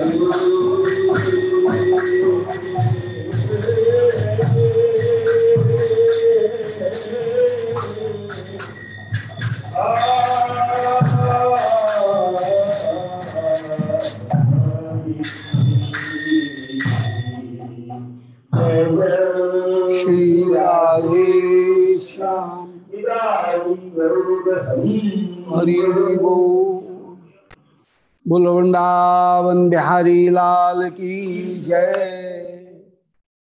श्री वृंदावन बिहारी लाल की जय।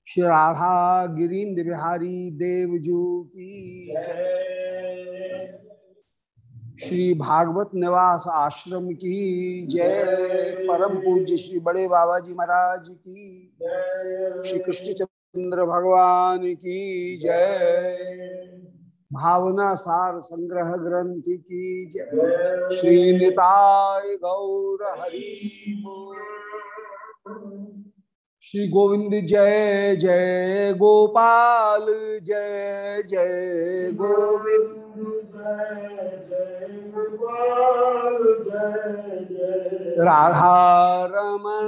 श्री राधा गिरीन्द्र बिहारी देवजू की जय। श्री भागवत निवास आश्रम की जय। परम पूज्य श्री बड़े बाबा जी महाराज की श्री कृष्ण चंद्र भगवान की जय। भावना सार संग्रह ग्रंथ की जय। श्री निताय गौर हरि। श्री गोविंद जय जय गोपाल, जय जय गोविंद। राधा रमण।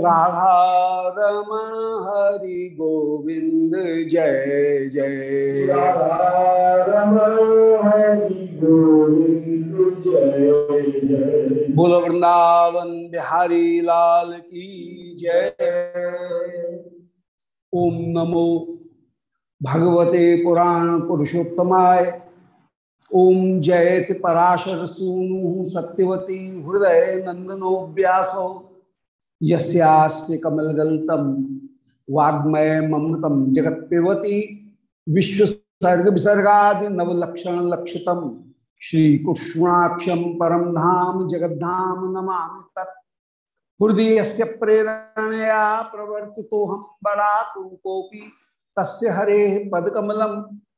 राधा रमण हरि गोविंद जय जय। बोल वृंदावन बिहारी लाल की जय। ओम नमो भगवते पुराण पुरुषोत्तमाय ओम जयति पराशर सूनु सत्यवती हृदय नंदनो व्यासो यस्यास्य कमलगल्तम वाग्मय ममृतम जगत पिबती विश्वसर्ग विसर्गा नवलक्षण लक्षितम परम धाम जगद्धाम नमा तत्। हृदय से प्रेरणया प्रवर्तितो हम बरातु कोपी तस्य हरे पदकमलम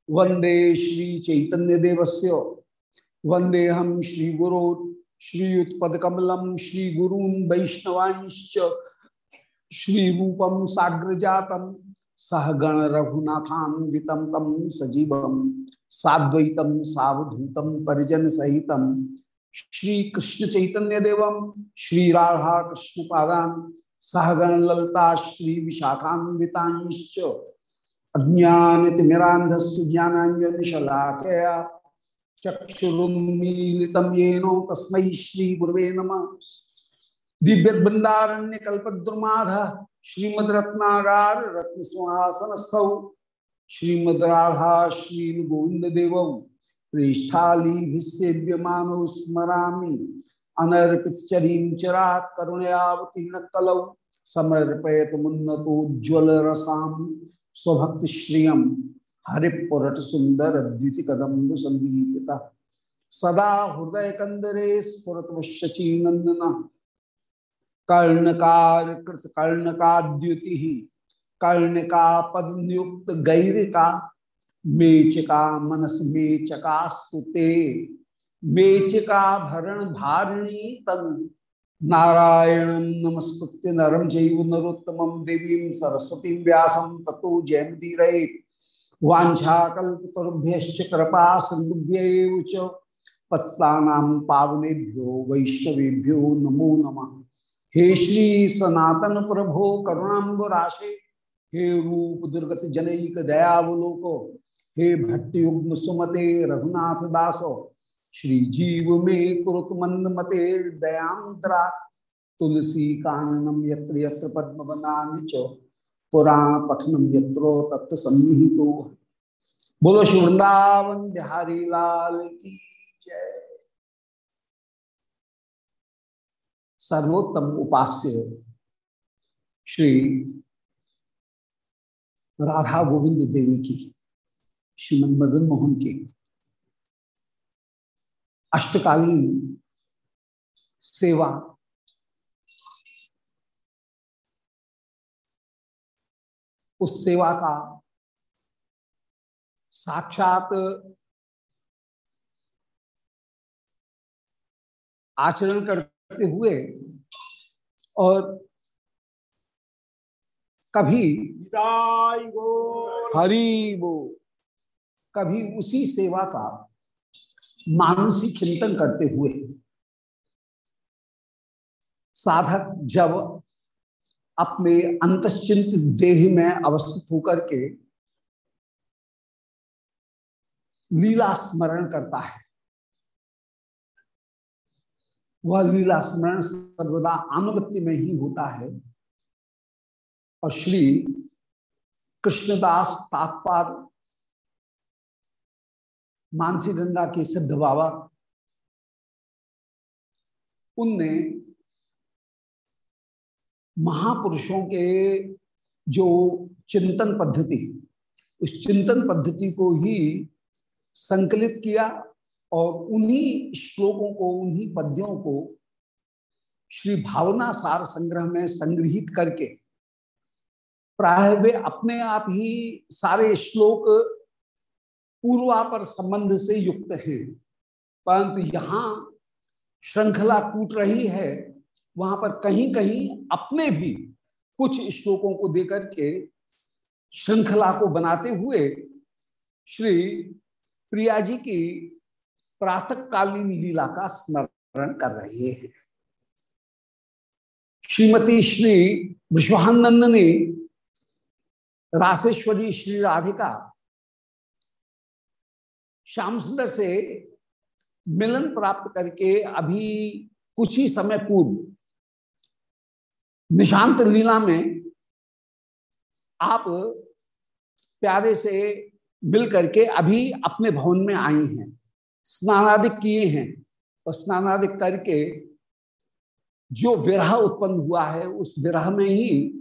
वंदे श्री चैतन्य देवस्य वंदे हम श्री गुरु श्रीयुत्पकमलम श्री गुरून वैष्णवांश्च। श्री रूपम साग्र जातम सह गण रघुनाथान्वितम तम सजीवम साद्वैतम सावधूतम परिजन सहितम श्री कृष्ण चैतन्य देवम श्री राधा कृष्ण पादान सहगण ललता श्री विशाखान्वितांश्च अज्ञानतिमिरांधस्य ज्ञानांजन शलाकया चक्षुरुन्मीलितं येनो तस्मै श्रीगुरुवे नमः। दिव्यद्बृन्दारण्य कल्पद्रुमाध श्रीमद् रत्नागार रत्न सिंहासनस्थौ श्रीमद् राधा श्री गोविंद देवौ प्रेष्ठाली सेव्यमानो स्मरामि। अनर्पित चरीं चरात् समर्पयत मुन्नतोज्ज्वल रसाम स्वभक्ति श्रियम हरिपुरट सुंदर द्विति कदम्ब संदीपिता। सदा हृदय कंदरे स्फुरत शची नंदन। कर्णकार कृत कर्णकाद्युति कर्णिका पद नियुक्त गैरिका। मेचिका मनस मेचका स्तुते मेचिका भरण भारिणी तन। नारायण नमस्कृत्य नरम चैव नरोत्तमं देवीं सरस्वतीं व्यासं ततो जयमुदीरयेत् वाछाकुभ्य कृपा सिंधुभ्य च पत्तानां पावनेभ्यो, वैष्णवेभ्यो नमो नम। हे श्री सनातन प्रभो करुणाबराशे हे रूप दुर्गत जनैक दयावलोको हे भट्टयुग्म सुमते रघुनाथ दासो श्री जीव में कुरुत मंद मते दयांद्रा तुलसी काननम यत्र यत्र पद्म बनानि च पुराण पठनम यत्रो तत्व सन्निहितो बोलो श्री वृंदावन बिहारी लाल की जय। सर्वोत्तम उपास्य श्री राधा गोविंद देवी की, श्रीमद मदन मोहन की। अष्टकालीन सेवा। उस सेवा का साक्षात आचरण करते हुए और कभी हरी वो कभी उसी सेवा का मानसिक चिंतन करते हुए। साधक जब अपने अंतश्चिंत देह में अवस्थित होकर के लीला स्मरण करता है, वह लीला स्मरण सर्वदा अनुगत्य में ही होता है। और श्री कृष्णदास तात्पाद मानसी गंगा के सिद्ध बाबा, उनने महापुरुषों के जो चिंतन पद्धति, उस चिंतन पद्धति को ही संकलित किया और उन्हीं श्लोकों को, उन्हीं पद्यों को श्री भावना सार संग्रह में संग्रहित करके, प्राय वे अपने आप ही सारे श्लोक पूर्वापर संबंध से युक्त हैं। परंतु यहाँ श्रृंखला टूट रही है। वहाँ पर कहीं कहीं अपने भी कुछ श्लोकों को देकर के श्रृंखला को बनाते हुए श्री प्रिया जी की प्रातकालीन लीला का स्मरण कर रहे हैं। श्रीमती श्री विश्वानंद ने राशेश्वरी श्री राधिका श्याम सुंदर से मिलन प्राप्त करके अभी कुछ ही समय पूर्व निशांत लीला में आप प्यारे से मिल करके अभी अपने भवन में आई हैं। स्नानादिक किए हैं और स्नानादिक करके जो विरह उत्पन्न हुआ है, उस विरह में ही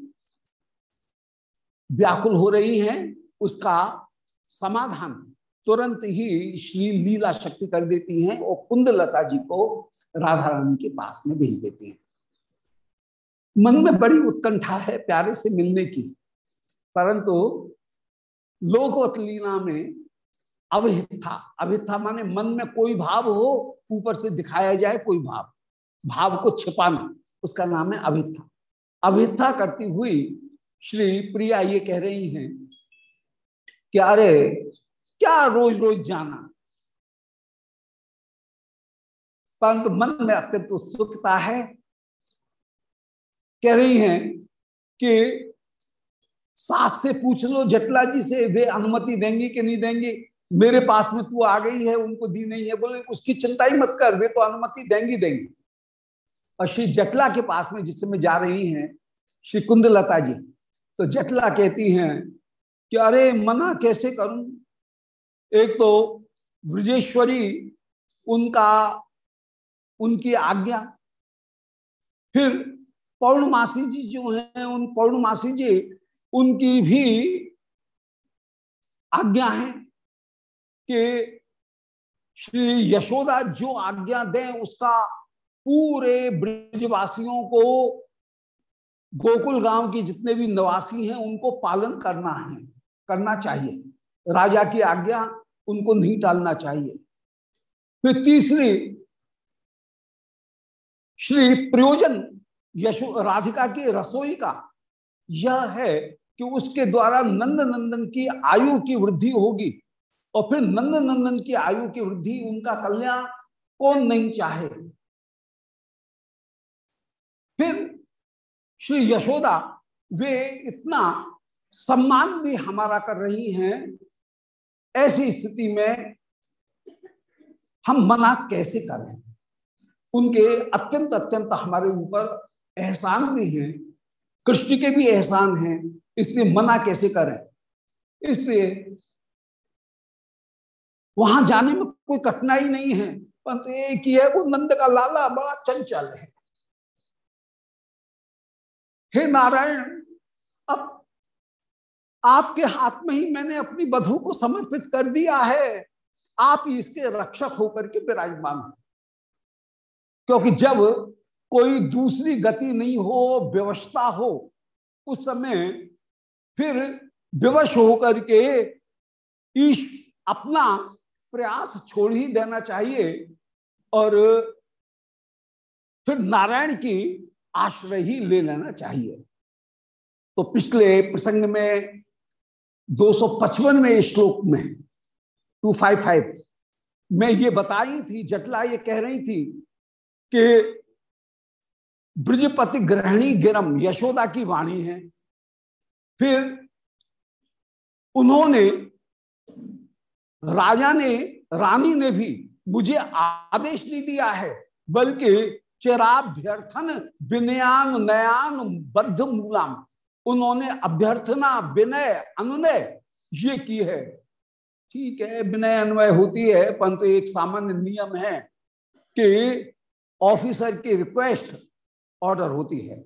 व्याकुल हो रही हैं, उसका समाधान तुरंत ही श्री लीला शक्ति कर देती हैं और कुंदलता जी को राधा रानी के पास में भेज देती हैं। मन में बड़ी उत्कंठा है प्यारे से मिलने की, परंतु लोकवत लीला में अविथा अविथा माने मन में कोई भाव हो, ऊपर से दिखाया जाए कोई भाव भाव को छिपाना, उसका नाम है अभिथा। अभिथा करती हुई श्री प्रिया ये कह रही हैं कि अरे क्या रोज रोज जाना? परंतु मन में अत्यंत उत्सुकता है। कह रही हैं कि सास से पूछ लो, जटला जी से वे अनुमति देंगी कि नहीं देंगी? मेरे पास में तू आ गई है, उनको दी नहीं है। बोले, उसकी चिंता ही मत कर, वे तो अनुमति देंगी देंगी। और श्री जटला के पास में जिस समय जा रही हैं, श्री कुंदलता जी तो जटला कहती हैं कि, अरे, मना कैसे करूँ? एक तो ब्रजेश्वरी, उनका, उनकी आज्ञा। फिर पौर्णमासी जी जो हैं, उन पौर्णमासी जी, उनकी भी आज्ञा है कि श्री यशोदा जो आज्ञा दें, उसका पूरे ब्रजवासियों को, गोकुल गाँव के जितने भी निवासी हैं, उनको पालन करना है, करना चाहिए। राजा की आज्ञा उनको नहीं टालना चाहिए। फिर तीसरी, श्री प्रयोजन यशो राधिका की रसोई का यह है कि उसके द्वारा नंद नंदन की आयु की वृद्धि होगी और फिर नंद नंदन की आयु की वृद्धि उनका कल्याण कौन नहीं चाहे। फिर श्री यशोदा, वे इतना सम्मान भी हमारा कर रही हैं ऐसी स्थिति में हम मना कैसे करें? उनके अत्यंत अत्यंत हमारे ऊपर एहसान भी हैं, कृष्ण के भी एहसान हैं, इसलिए मना कैसे करें? इसलिए वहाँ जाने में कोई कठिनाई नहीं है, परंतु एक ही है, वो नंद का लाला बड़ा चंचल है। हे नारायण, अब आपके हाथ में ही मैंने अपनी बधु को समर्पित कर दिया है। आप इसके रक्षक होकर के विराजमान हो। क्योंकि जब कोई दूसरी गति नहीं हो, व्यवस्था हो, उस समय फिर विवश होकर के ईश अपना प्रयास छोड़ ही देना चाहिए और फिर नारायण की आश्रय ही ले लेना चाहिए। तो पिछले प्रसंग में 255 में श्लोक में 255 में ये बताई थी, जटला ये कह रही थी कि ब्रजपति ग्रहणी गिरम, यशोदा की वाणी है। फिर उन्होंने, राजा ने, रानी ने भी मुझे आदेश नहीं दिया है, बल्कि चराभ्यर्थन, विनयान, नयान बद्ध मूलाम उन्होंने अभ्यर्थना विनय अनुनय ये की है। ठीक है, विनय अन्वय होती है, परंतु एक सामान्य नियम है कि ऑफिसर की रिक्वेस्ट ऑर्डर होती है।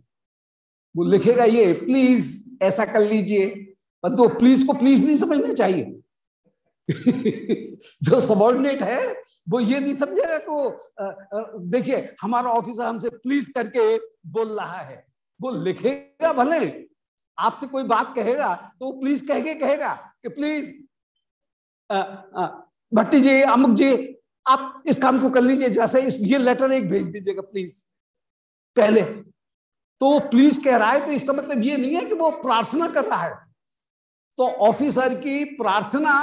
वो लिखेगा ये, प्लीज़ ऐसा कर लीजिए। परंतु प्लीज़ को प्लीज़ नहीं समझना चाहिए। जो सबॉर्डिनेट है, वो ये नहीं समझेगा कि देखिए, हमारा ऑफिसर हमसे प्लीज़ करके बोल रहा है। वो लिखेगा भले आपसे कोई बात कहेगा तो वो प्लीज़ कह के कहेगा कि प्लीज़ भट्टी जी, अमुक जी, आप इस काम को कर लीजिए, जैसे इस, ये लेटर एक भेज दीजिएगा प्लीज़ पहले। तो वो प्लीज़ कह रहा है तो इसका मतलब ये नहीं है कि वो प्रार्थना कर रहा है। तो ऑफिसर की प्रार्थना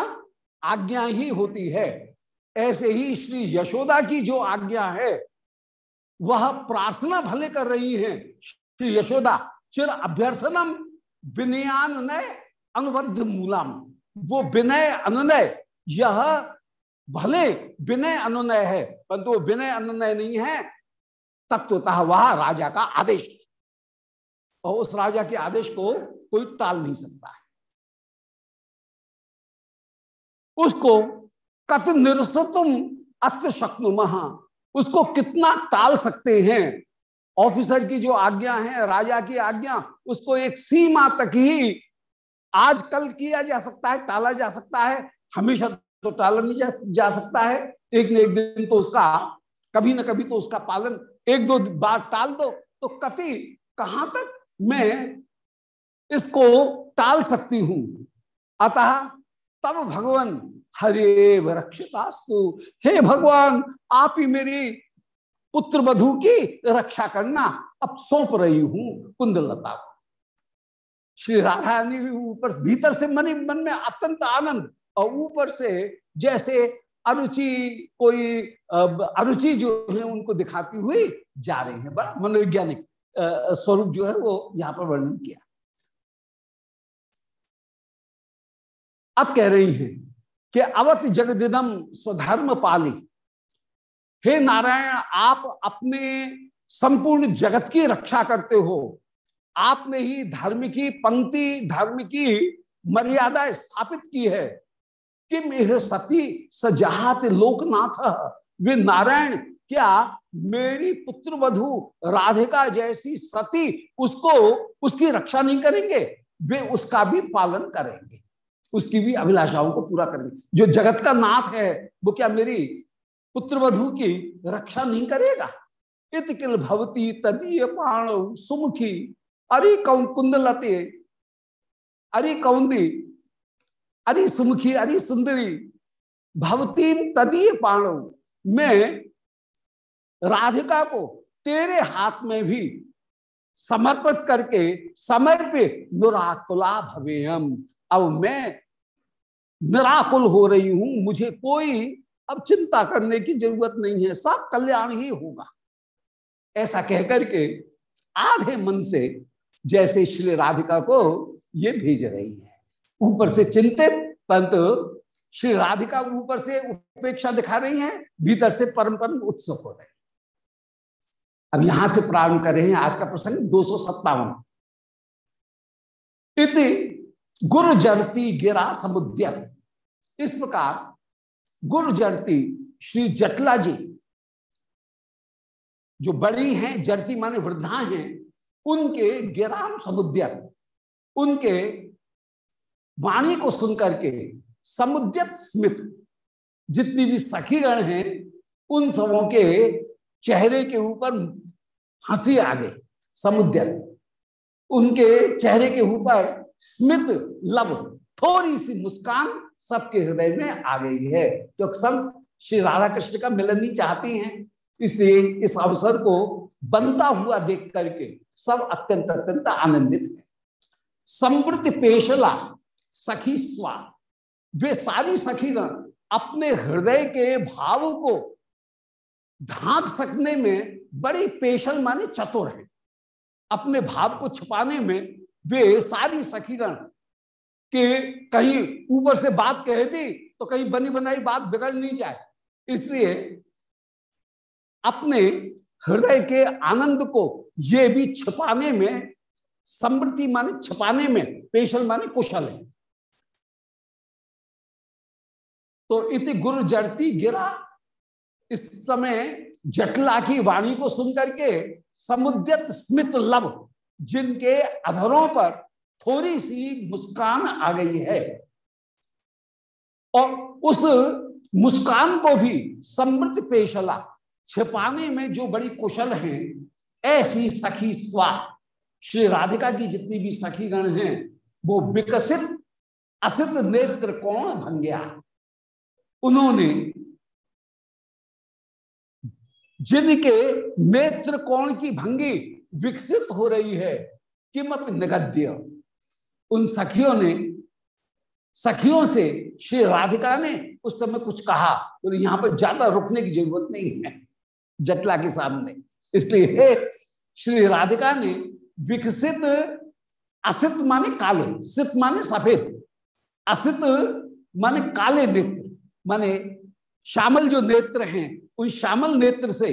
आज्ञा ही होती है। ऐसे ही श्री यशोदा की जो आज्ञा है, वह प्रार्थना भले कर रही है। श्री यशोदा, चिर अभ्यर्थनम विनयानय अनुबद्ध मूलम। वो विनय अनुनय, यह भले विनय अनुनय है, परंतु वो विनय अनुनय नहीं है। तत्वतः वह राजा का आदेश। और उस राजा के आदेश को कोई टाल नहीं सकता है। उसको कत निरसतुम अत्र शक्नुमहा उसको कितना टाल सकते हैं? ऑफिसर की जो आज्ञा है राजा की आज्ञा उसको एक सीमा तक ही आज कल किया जा सकता है टाला जा सकता है। हमेशा तो टाला नहीं जा, जा सकता है। एक न एक दिन तो उसका कभी ना कभी तो उसका पालन एक दो बार टाल दो। तो कति कहाँ तक मैं इसको टाल सकती हूँ? अतः तब भगवान हरे रक्षितास्तु। हे भगवान आप ही मेरी पुत्र वधु की रक्षा करना अब सौंप रही हूँ कुंदलता को। श्री राधा रानी ऊपर, भीतर से मन मन में अत्यंत आनंद और ऊपर से जैसे अरुचि कोई अरुचि जो है उनको दिखाती हुई जा रही है। बड़ा मनोवैज्ञानिक स्वरूप जो है वो यहाँ पर वर्णन किया। अब कह रही है कि अवत जगदिदम स्वधर्म पाली। हे नारायण, आप अपने संपूर्ण जगत की रक्षा करते हो। आपने ही धर्म की पंक्ति धर्म की मर्यादा स्थापित की है। कि मेरे सती सजात लोकनाथ। वे नारायण, क्या मेरी पुत्र वधु राधिका जैसी सती उसको, उसकी रक्षा नहीं करेंगे? वे उसका भी पालन करेंगे। उसकी भी अभिलाषाओं को पूरा करेंगे। जो जगत का नाथ है, वो क्या मेरी पुत्र वधु की रक्षा नहीं करेगा। इत किल भवती तदीय पाण सुमुखी। अरे कौन कुंदलते? अरे कौंदी? अरे सुमुखी, अरे सुंदरी। भवतीम तदीय पाणो। में राधिका को तेरे हाथ में भी समर्पित करके समय समर्पित नुराकुला भवेयम अब मैं निराकुल हो रही हूँ, मुझे कोई अब चिंता करने की ज़रूरत नहीं है, सब कल्याण ही होगा। ऐसा कहकर के आधे मन से जैसे श्री राधिका को ये भेज रही है। ऊपर से चिंतित, परंतु श्री राधिका ऊपर से उपेक्षा दिखा रही है, भीतर से परम परम उत्सुक हो रहे अब यहाँ से प्रारंभ कर रहे हैं आज का प्रसंग दो सौ सत्तावन। इति गुरु जड़ती गिरा समुद्यत इस प्रकार गुरु जड़ती श्री जटला जी, जो बड़ी हैं जड़ती माने वृद्धा हैं, उनके गिराम समुद्र, उनके वाणी को सुनकर के समुद्यत स्मित, जितनी भी सखीगण हैं, उन सबों के चेहरे के ऊपर हँसी आ गई, समुद्र। उनके चेहरे के ऊपर स्मित लब थोड़ी सी मुस्कान सबके हृदय में आ गई है। तो सब श्री राधा कृष्ण का मिलन ही चाहती हैं। इसलिए इस अवसर को बनता हुआ देख करके सब अत्यंत अत्यंत आनंदित है। समृद्धि पेशला, सखी स्वा, वे सारी सखीगण अपने हृदय के भाव को ढांक सकने में बड़ी पेशल माने चतुर है। अपने भाव को छुपाने में वे सारी सखीगण के कहीं ऊपर से बात कह दी तो कहीं बनी बनाई बात बिगड़ नहीं जाए। इसलिए अपने हृदय के आनंद को ये भी छिपाने में, समृद्धि माने छिपाने में पेशल माने कुशल है। तो इति गुरु जड़ती गिरा। इस समय जटला की वाणी को सुनकर के समुद्यत स्मित लब जिनके अधरों पर थोड़ी सी मुस्कान आ गई है। और उस मुस्कान को भी समृद्ध पेशला छिपाने में जो बड़ी कुशल हैं, ऐसी सखी स्वाह। श्री राधिका की जितनी भी सखी गण हैं, वो विकसित, असित नेत्र कौन बन गया। उन्होंने जिनके नेत्र कोण की भंगी विकसित हो रही है, किमप निगद्य। उन सखियों ने, सखियों से श्री राधिका ने उस समय कुछ कहा तो यहाँ पर ज़्यादा रुकने की ज़रूरत नहीं है, जटला के सामने। इसलिए श्री राधिका ने विकसित, असित माने काले, सित माने सफ़ेद, असित माने काले नेत्र, माने श्यामल जो नेत्र हैं, उन श्यामल नेत्र से,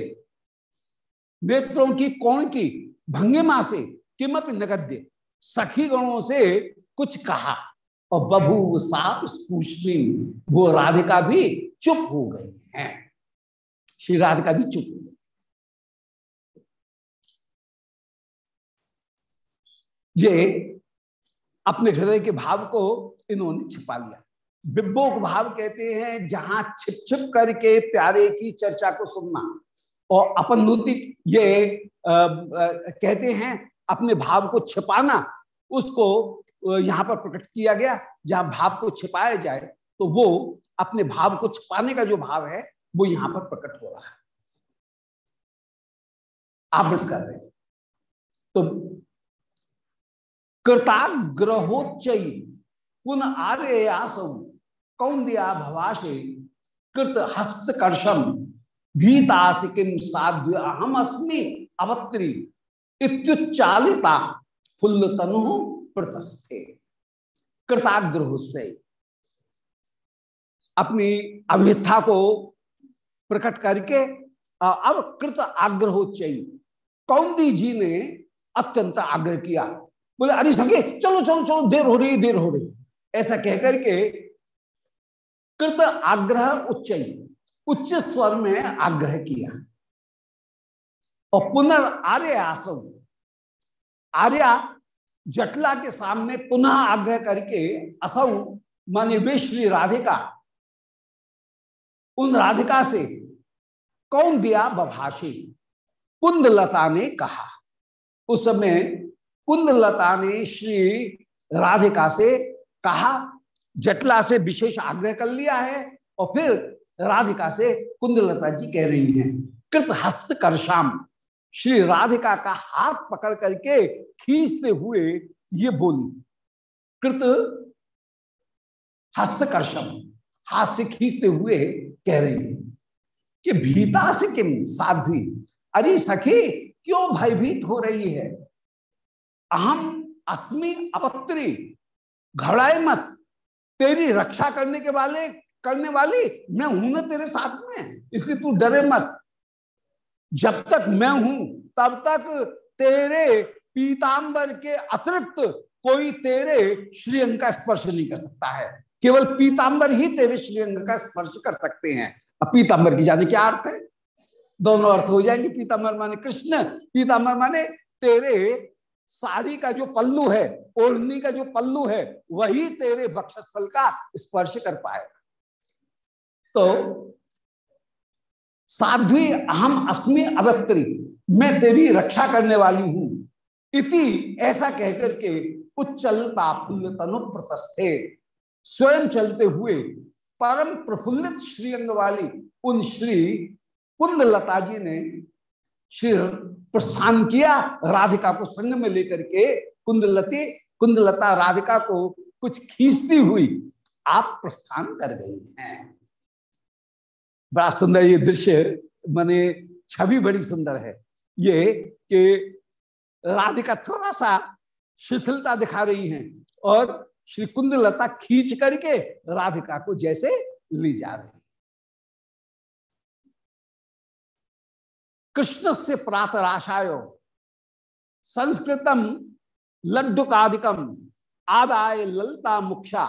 नेत्रों की, कोण की, भंगिमा से किमप नगद्य सखी गणों से कुछ कहा और बभू साप वो राधिका भी चुप हो गई है। श्री राधिका भी चुप हो गई। ये अपने हृदय के भाव को इन्होंने छिपा लिया। बिब्बोक भाव कहते हैं जहाँ छिप छिप करके प्यारे की चर्चा को सुनना। और अपन ये आ, आ, कहते हैं अपने भाव को छिपाना, उसको यहाँ पर प्रकट किया गया, जहाँ भाव को छिपाया जाए तो वो अपने भाव को छिपाने का जो भाव है, वो यहाँ पर प्रकट हो रहा है। आवृत कर रहे तो कृताग्रहोच्च पुनः आर्यासौ कौंदिया भवाशे, कृत हस्तकर्षम भीतासिकिम साध्य अहम अस्मि अवत्री। इत्युच्चालिता फुल्ल तनु प्रतस्थे कृताग्रह से अपनी अभिथा को प्रकट करके अब कृत आग्रह चाहिए कौंदी जी ने अत्यंत आग्रह किया। बोले, अरे संगे, चलो चलो चलो, देर हो रही देर हो रही ऐसा कहकर के कृत आग्रह उच्च उच्च स्वर में आग्रह किया। और पुनर् आर्य आसव आर्या जटला के सामने पुनः आग्रह करके असौ माने वे श्री राधिका। उन राधिका से कौन दिया बभाषी? कुंदलता ने कहा। उस समय कुंदलता ने श्री राधिका से कहा, जटला से विशेष आग्रह कर लिया है और फिर राधिका से कुंदलता जी कह रही हैं कृत हस्त करशाम श्री राधिका का हाथ पकड़ करके खींचते हुए ये बोली, कृत हस्तकर्षम हाथ से खींचते हुए कह रही है कि भीता से किम साध्वी? अरे सखी, क्यों भयभीत हो रही है? अहम अस्मि अपत्री, घबराए मत। तेरी रक्षा करने के वाले, करने वाली मैं हूँ ना तेरे साथ में, इसलिए तू डरे मत। जब तक मैं हूँ, तब तक तेरे पीतांबर के अतिरिक्त कोई तेरे श्रीअंग का स्पर्श नहीं कर सकता है। केवल पीतांबर ही तेरे श्रीअंग का स्पर्श कर सकते हैं। अब पीतांबर की जाने क्या अर्थ है? दोनों अर्थ हो जाएँगे। पीतांबर माने कृष्ण, पीतांबर माने तेरे साड़ी का जो पल्लू है, ओढ़नी का जो पल्लू है, वही तेरे वक्षस्थल का स्पर्श कर पाएगा। तो साध्वी अहम अस्मि अवत्री मैं तेरी रक्षा करने वाली हूँ। इति ऐसा कहकर के उच्चलता फुल्ल तनु प्रतस्थे। स्वयं चलते हुए परम प्रफुल्लित श्रीअंग वाली उन श्री कुंदलता जी ने श्री प्रस्थान किया राधिका को संग में लेकर के कुंदलती, कुंदलता राधिका को कुछ खींचती हुई आप प्रस्थान कर गई हैं। बड़ा सुंदर ये दृश्य माने छवि बड़ी सुंदर है। ये कि राधिका थोड़ा सा शिथिलता दिखा रही हैं और श्री कुंदलता खींच करके राधिका को जैसे ली जा रही कृष्ण से प्रातराशाय संस्कृतम लड्डुकादिकम, आदाय ललता मुक्षा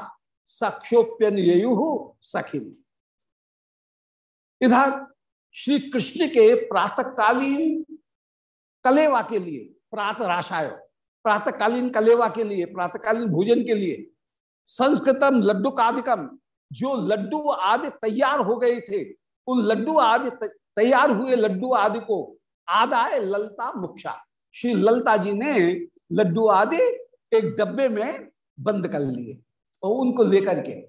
सक्षोप्यन ययु सखिन। इधर श्री कृष्ण के प्रातकालीन कलेवा के लिए प्रातराशाय प्रातकालीन कलेवा के लिए, प्रातकालीन भोजन के लिए, संस्कृतम लड्डू कादिकम, जो लड्डू आदि तैयार हो गए थे, उन लड्डू आदि तैयार हुए लड्डू आदि को आदाय ललता मुक्षा श्री ललता जी ने लड्डू आदि एक डब्बे में बंद कर लिए और उनको लेकर के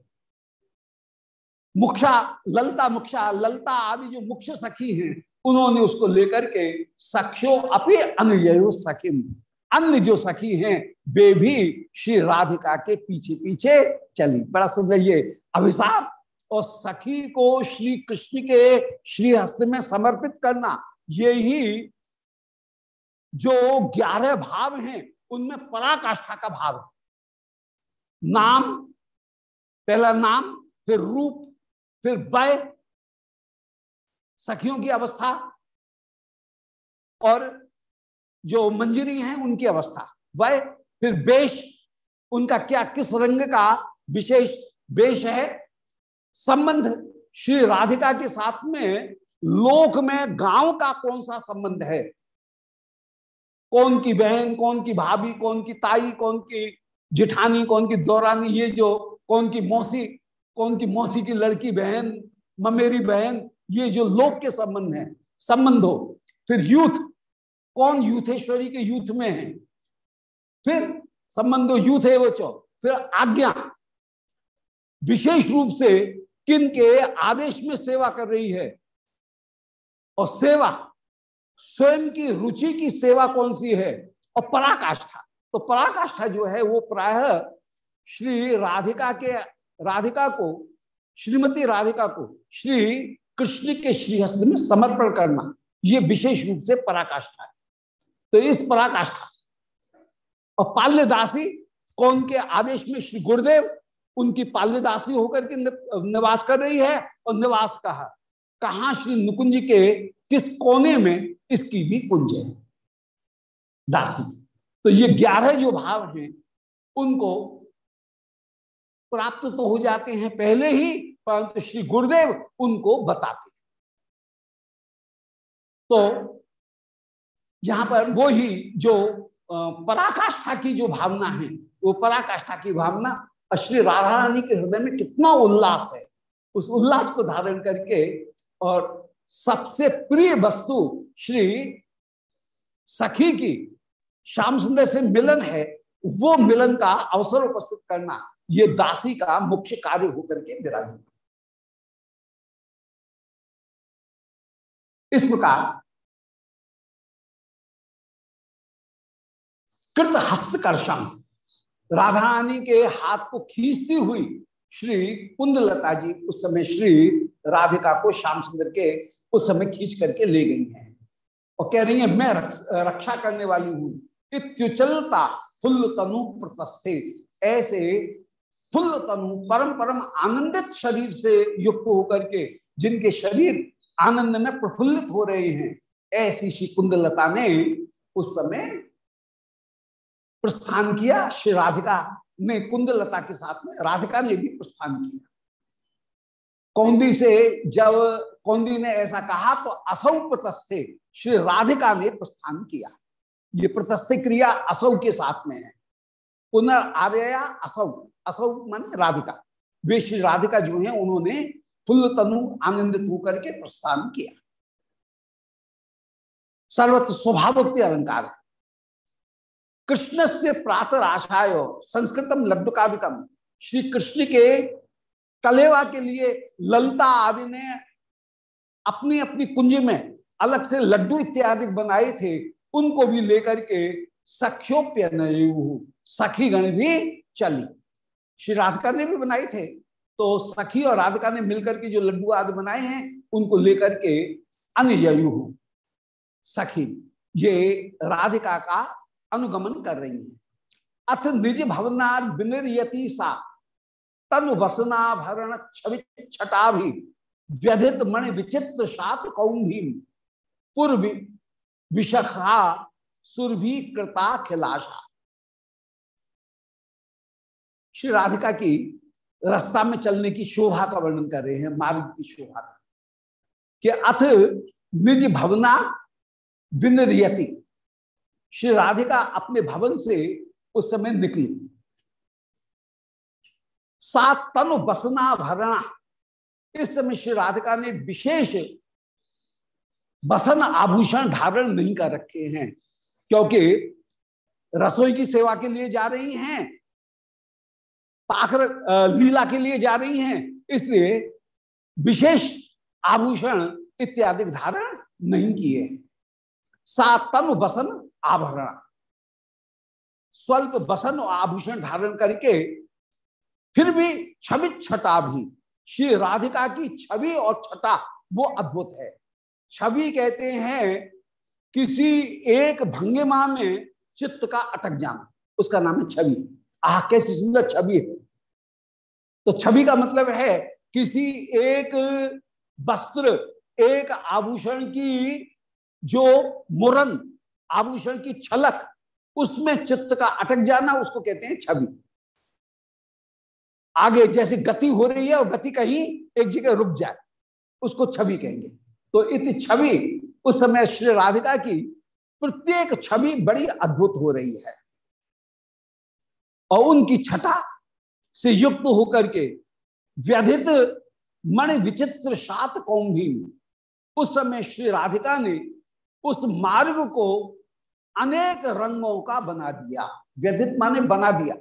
मुक्षा, ललता मुक्षा, ललता आदि जो मुख्य सखी हैं, उन्होंने उसको लेकर के सख्यो अपनी अनुयो सखी अन्य जो सखी हैं, वे भी श्री राधिका के पीछे पीछे चली। बड़ा सुंदर ये अभिशाप। और सखी को श्री कृष्ण के श्री हस्त में समर्पित करना, ये ही जो ग्यारह भाव हैं, उनमें पराकाष्ठा का भाव है। नाम, पहला नाम, फिर रूप फिर वय सखियों की अवस्था और जो मंजरी हैं उनकी अवस्था। वह फिर बेश, उनका क्या, किस रंग का विशेष बेश है? संबंध श्री राधिका के साथ में लोक में गाँव का कौन सा संबंध है? कौन की बहन, कौन की भाभी, कौन की ताई, कौन की जिठानी, कौन की दौरानी, ये जो, कौन की मौसी कौन की मौसी की लड़की बहन, ममेरी बहन, ये जो लोक के संबंध है, संबंध हो। फिर यूथ, कौन यूथेश्वरी के यूथ में है? फिर संबंध यूथ है वो चो। फिर आज्ञा, विशेष रूप से किन के आदेश में सेवा कर रही है? और सेवा, स्वयं की रुचि की सेवा कौन सी है? और पराकाष्ठा तो पराकाष्ठा जो है, वो प्राय श्री राधिका के राधिका को, श्रीमती राधिका को श्री कृष्ण के श्रीहस्त में समर्पण करना, ये विशेष रूप से पराकाष्ठा है। तो इस पराकाष्ठा, और पाल्यदासी, कौन के आदेश में श्री गुरुदेव, उनकी पाल्यदासी होकर के निवास कर रही है, और निवास कहा? कहा श्री नुकुंज के किस कोने में इसकी भी कुंज है? दासी। तो ये ग्यारह जो भाव हैं, उनको प्राप्त तो हो जाते हैं पहले ही, परंतु श्री गुरुदेव उनको बताते तो यहाँ पर वो ही जो पराकाष्ठा की जो भावना है, वो पराकाष्ठा की भावना श्री राधा रानी के हृदय में कितना उल्लास है। उस उल्लास को धारण करके और सबसे प्रिय वस्तु श्री सखी की श्याम सुंदर से मिलन है, वो मिलन का अवसर उपस्थित करना ये दासी का मुख्य कार्य होकर के विराज इस प्रकार कृत हस्तकर्षण राधा रानी के हाथ को खींचती हुई श्री कुंदलता जी उस समय श्री राधिका को श्याम सुंदर के उस समय खींच करके ले गई हैं और कह रही है, मैं रक्षा करने वाली हूँ। इत्युचलता फुल तनु प्रतस्थे। ऐसे फुल तनु परम परम आनंदित शरीर से युक्त होकर के जिनके शरीर आनंद में प्रफुल्लित हो रहे हैं, ऐसी श्री कुंदलता ने उस समय प्रस्थान किया, श्री राधिका ने कुंदलता के साथ में राधिका ने भी प्रस्थान किया। कौंदी से जब कौंदी ने ऐसा कहा तो असौ प्रतस्थे श्री राधिका ने प्रस्थान किया। ये प्रतस्थ क्रिया असौ के साथ में है। पुनर्आर्या असौ। असौ माने राधिका। वे श्री राधिका जो है, उन्होंने फुल्ल तनु आनंदित होकर के प्रस्थान किया। सर्वत्र स्वभावोक्ति अलंकार। कृष्ण से प्रातः आशाय संस्कृतम लड्डुकादिकम। श्री कृष्ण के कलेवा के लिए ललता आदि ने अपनी अपनी कुंज में अलग से लड्डू इत्यादि बनाए थे, उनको भी लेकर के सख्योप्य सखी गण भी चली। श्री राधिका ने भी बनाए थे। तो सखी और राधिका ने मिलकर के जो लड्डू आदि बनाए हैं, उनको लेकर के अनयु सखी, ये राधिका का अनुगमन कर रही है। अथ निज भवना विनिर्यति सा, तन वसनाभरण छटा भी व्यधित मणि विचित्र सात कौंभी पूर्व विशखा सुरभि कृता खिलाशा। श्री राधिका की रास्ता में चलने की शोभा का वर्णन कर रहे हैं, मार्ग की शोभा का। कि अथ निज भवना विनरियति। श्री राधिका अपने भवन से उस समय निकली। सात तनु बसना भरणा। इस समय श्री राधिका ने विशेष बसन आभूषण धारण नहीं कर रखे हैं, क्योंकि रसोई की सेवा के लिए जा रही हैं पाखर लीला के लिए जा रही हैं। इसलिए विशेष आभूषण इत्यादि धारण नहीं किए। सात बसन आभरण स्वल्प बसन और आभूषण धारण करके फिर भी छवि छटा भी। श्री राधिका की छवि और छटा वो अद्भुत है। छवि कहते हैं किसी एक भंगिमा में चित्त का अटक जाना। उसका नाम है छवि। आह कैसी सुंदर छवि है। तो छवि का मतलब है किसी एक वस्त्र, एक आभूषण की जो मुरन, आभूषण की छलक, उसमें चित्त का अटक जाना, उसको कहते हैं छवि। आगे जैसे गति हो रही है और गति कहीं एक जगह रुक जाए, उसको छवि कहेंगे। तो इत छवि, उस समय श्री राधिका की प्रत्येक छवि बड़ी अद्भुत हो रही है। और उनकी छटा से युक्त होकर के व्यधित मणि विचित्र सात कौम्भी उस समय श्री राधिका ने उस मार्ग को अनेक रंगों का बना दिया व्यधित माने बना दिया।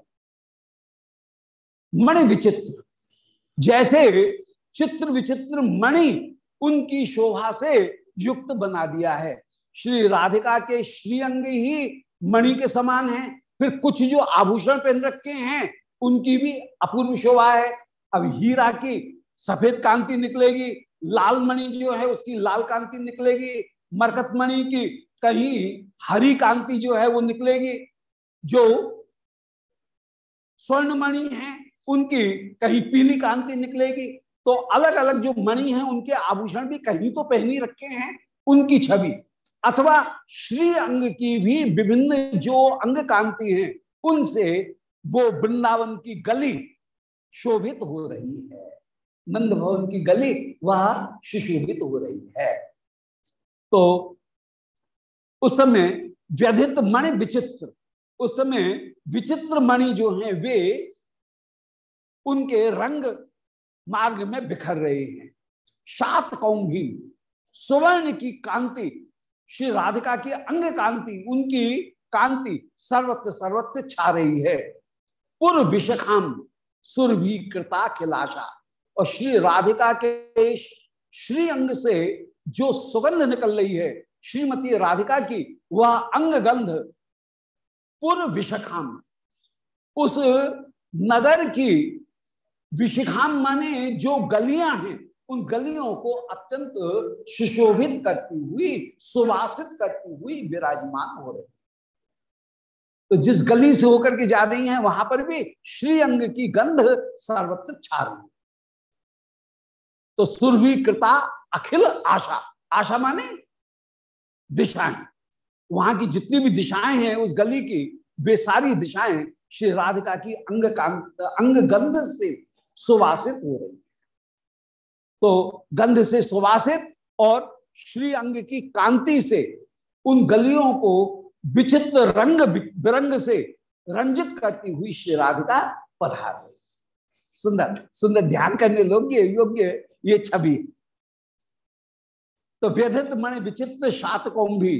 मणि विचित्र, जैसे चित्र विचित्र मणि उनकी शोभा से युक्त बना दिया है। श्री राधिका के श्रीअंग ही मणि के समान है। फिर कुछ जो आभूषण पहन रखे हैं, उनकी भी अपूर्व शोभा है। अब हीरा की सफ़ेद कांति निकलेगी, लाल मणि जो है उसकी लाल कांति निकलेगी, मरकत मणि की कहीं हरी कांति जो है वो निकलेगी। जो स्वर्ण मणि है, उनकी कहीं पीली कांति निकलेगी। तो अलग अलग जो मणि है, उनके आभूषण भी कहीं तो पहनी रखे हैं, उनकी छवि। अथवा श्री अंग की भी विभिन्न जो अंग कांति हैं, उनसे वो वृंदावन की गली शोभित हो रही है। नंद भवन की गली वह सुशोभित हो रही है। तो उस समय व्यधित मणि विचित्र, उस समय विचित्र मणि जो हैं, वे उनके रंग मार्ग में बिखर रहे हैं। सात कौंभी सुवर्ण की कांति श्री राधिका की अंग कांति, उनकी कांति सर्वत्र सर्वत्र छा रही है। पूर्व विशखाम सुरभि कृता खिलाशा। और श्री राधिका के श्री अंग से जो सुगंध निकल रही है, श्रीमती राधिका की, वह अंग गंध पूर्व विशखाम उस नगर की विशिखाम माने जो गलियाँ हैं उन गलियों को अत्यंत सुशोभित करती हुई, सुवासित करती हुई विराजमान हो रही तो जिस गली से होकर के जा रही हैं, वहाँ पर भी श्री अंग की गंध सर्वत्र छा रही है। तो सुरभि कृता, अखिल आशा। आशा माने दिशाएँ। वहाँ की जितनी भी दिशाएँ हैं, उस गली की वे सारी दिशाएँ श्री राधिका की अंग अंग गंध से सुवासित हो रही तो गंध से सुवासित और श्री अंग की कांति से उन गलियों को विचित्र रंग बिरंग से रंजित करती हुई श्री राधिका पधार सुंदर सुंदर ध्यान करने योग्य योग्य ये छवि। तो व्यथित मणि विचित्र शातकों भी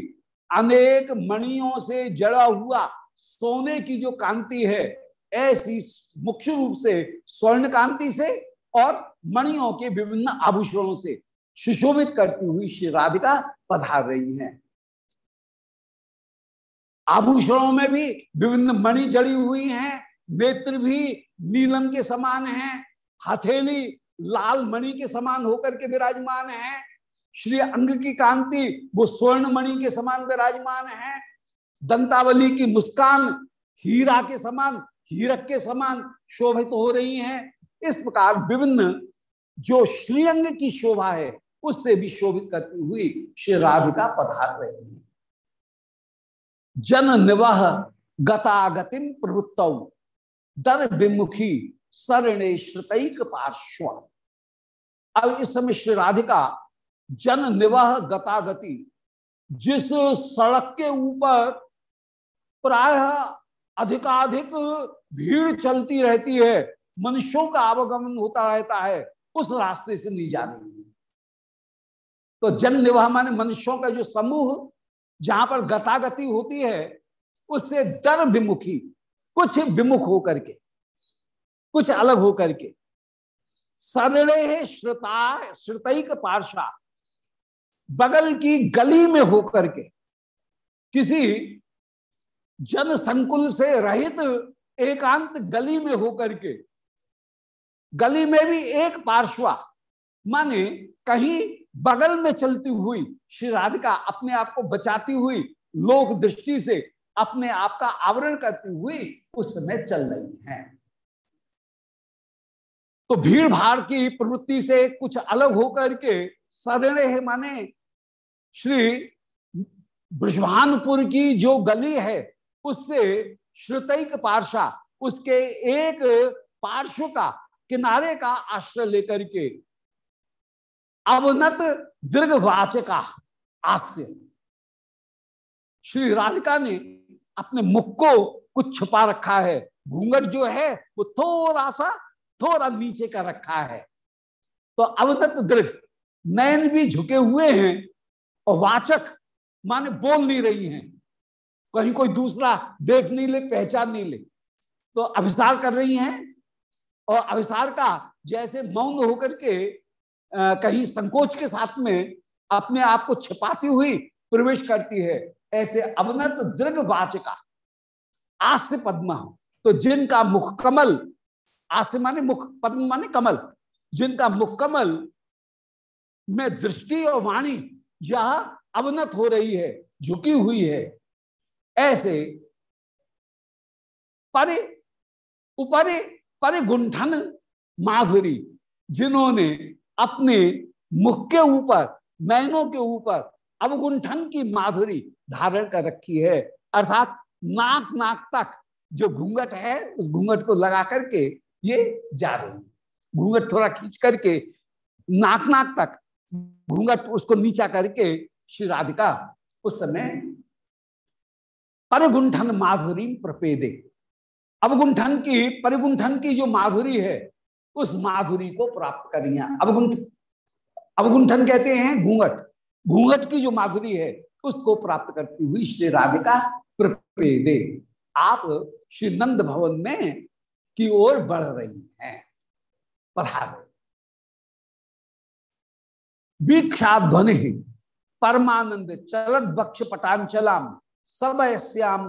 अनेक मणियों से जड़ा हुआ सोने की जो कांति है, ऐसी मुख्य रूप से स्वर्ण कांति से और मणियों के विभिन्न आभूषणों से सुशोभित करती हुई श्री राधिका पधार रही हैं। आभूषणों में भी विभिन्न मणि जड़ी हुई हैं, नेत्र भी नीलम के समान हैं, हथेली लाल मणि के समान होकर के विराजमान है, श्री अंग की कांति वो स्वर्ण मणि के समान विराजमान है, दंतावली की मुस्कान हीरा के समान, हीरक के समान शोभित हो रही हैं इस प्रकार विभिन्न जो श्रीअंग की शोभा है, उससे भी शोभित करती हुई श्री राधिका पधार रही है। जन निवाह गतागतिम प्रवृत्त, दर विमुखी सरणे श्रुतैक पार्श्व। अब इस समय श्री राधिका जन निवाह गतागति, जिस सड़क के ऊपर प्राय अधिकाधिक भीड़ चलती रहती है मनुष्यों का आवागमन होता रहता है, उस रास्ते से नहीं जा रही है तो जन निवाह माने मनुष्यों का जो समूह, जहाँ पर गतागति होती है, उससे दर विमुखी, कुछ विमुख होकर के, कुछ अलग होकर के। सरले श्रुता, श्रुतिक पार्शा बगल की गली में होकर के। किसी जन संकुल से रहित एकांत गली में होकर के गली में भी एक पार्श्वा, माने कहीं बगल में चलती हुई श्री राधिका अपने आप को बचाती हुई, लोक दृष्टि से अपने आप का आवरण करती हुई उस समय चल रही है। तो भीड़ भाड़ की प्रवृत्ति से कुछ अलग होकर के सरणे है, माने श्री ब्रजभानपुर की जो गली है, उससे श्रुतिक पार्शा उसके एक पार्श्व का किनारे का आश्रय लेकर के। अवनत दीर्घवाचका आश्रय। श्री राधिका ने अपने मुख को कुछ छुपा रखा है। घूंघट जो है, वो थोड़ा सा थोड़ा नीचे का रखा है। तो अवनत दीर्घ, नयन भी झुके हुए हैं और वाचक माने बोल नहीं रही हैं। कहीं कोई दूसरा देख नहीं ले, पहचान नहीं ले। तो अभिसार कर रही हैं और अभिसार का जैसे मौन होकर के कहीं संकोच के साथ में अपने आप को छिपाती हुई प्रवेश करती है, ऐसे अवनत दृढ़ वाचिका। आस्य पद्मा। तो जिनका मुख कमल, आस्य माने मुख, पद्म माने कमल। जिनका मुख कमल में दृष्टि और वाणी यह अवनत हो रही है, झुकी हुई है, ऐसे परे, उपरे परिगुंठन माधुरी, जिन्होंने अपने मुख के ऊपर, नैनों के ऊपर अवगुंठन की माधुरी धारण कर रखी है। अर्थात नाक नाक तक जो घूंघट है, उस घूंघट को लगा करके ये जा रही है। घूंघट थोड़ा खींच करके नाक नाक तक घूंघट उसको नीचा करके श्री राधिका उस समय परिगुंठन माधुरी प्रपेदे। अवगुंठन की परिगुंठन की जो माधुरी है, उस माधुरी को प्राप्त करिए अवगुंठ अवगुंठन कहते हैं घूंघट। घूंघट की जो माधुरी है, उसको प्राप्त करती हुई श्री राधिका प्रपेदे आप श्री नंद भवन में की ओर बढ़ रही हैं पढ़ा वीक्षाध्वनि परमानंद चलत बक्ष पटांचलाम सब श्याम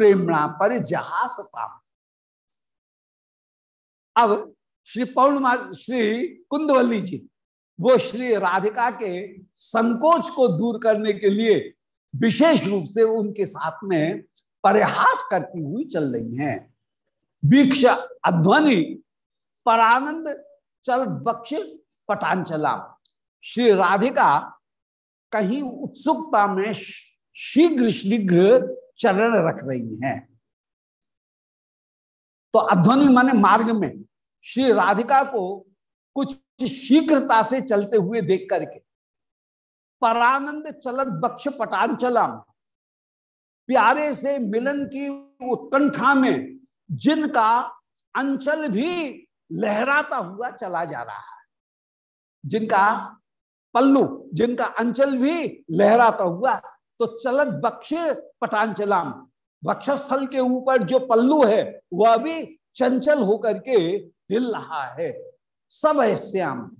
प्रेमणा परिजहासताम अब श्री पौर्णमा श्री कुंदवल्ली जी, वो श्री राधिका के संकोच को दूर करने के लिए विशेष रूप से उनके साथ में परिहास करती हुई चल रही हैं। वीक्ष अध्वनि, परानंद, चल बक्ष, पटांचला। श्री राधिका कहीं उत्सुकता में शीघ्र शीघ्र चरण रख रही हैं। तो अध्वनि माने मार्ग में, श्री राधिका को कुछ शीघ्रता से चलते हुए देख करके, परानंद चलत बक्ष पटांचलम, प्यारे से मिलन की उत्कंठा में जिनका अंचल भी लहराता हुआ चला जा रहा है। जिनका पल्लू, जिनका अंचल भी लहराता हुआ तो चलत बक्ष पटांचलाम। वक्षस्थल के ऊपर जो पल्लू है, वह भी चंचल होकर के हिल रहा है। सब श्याम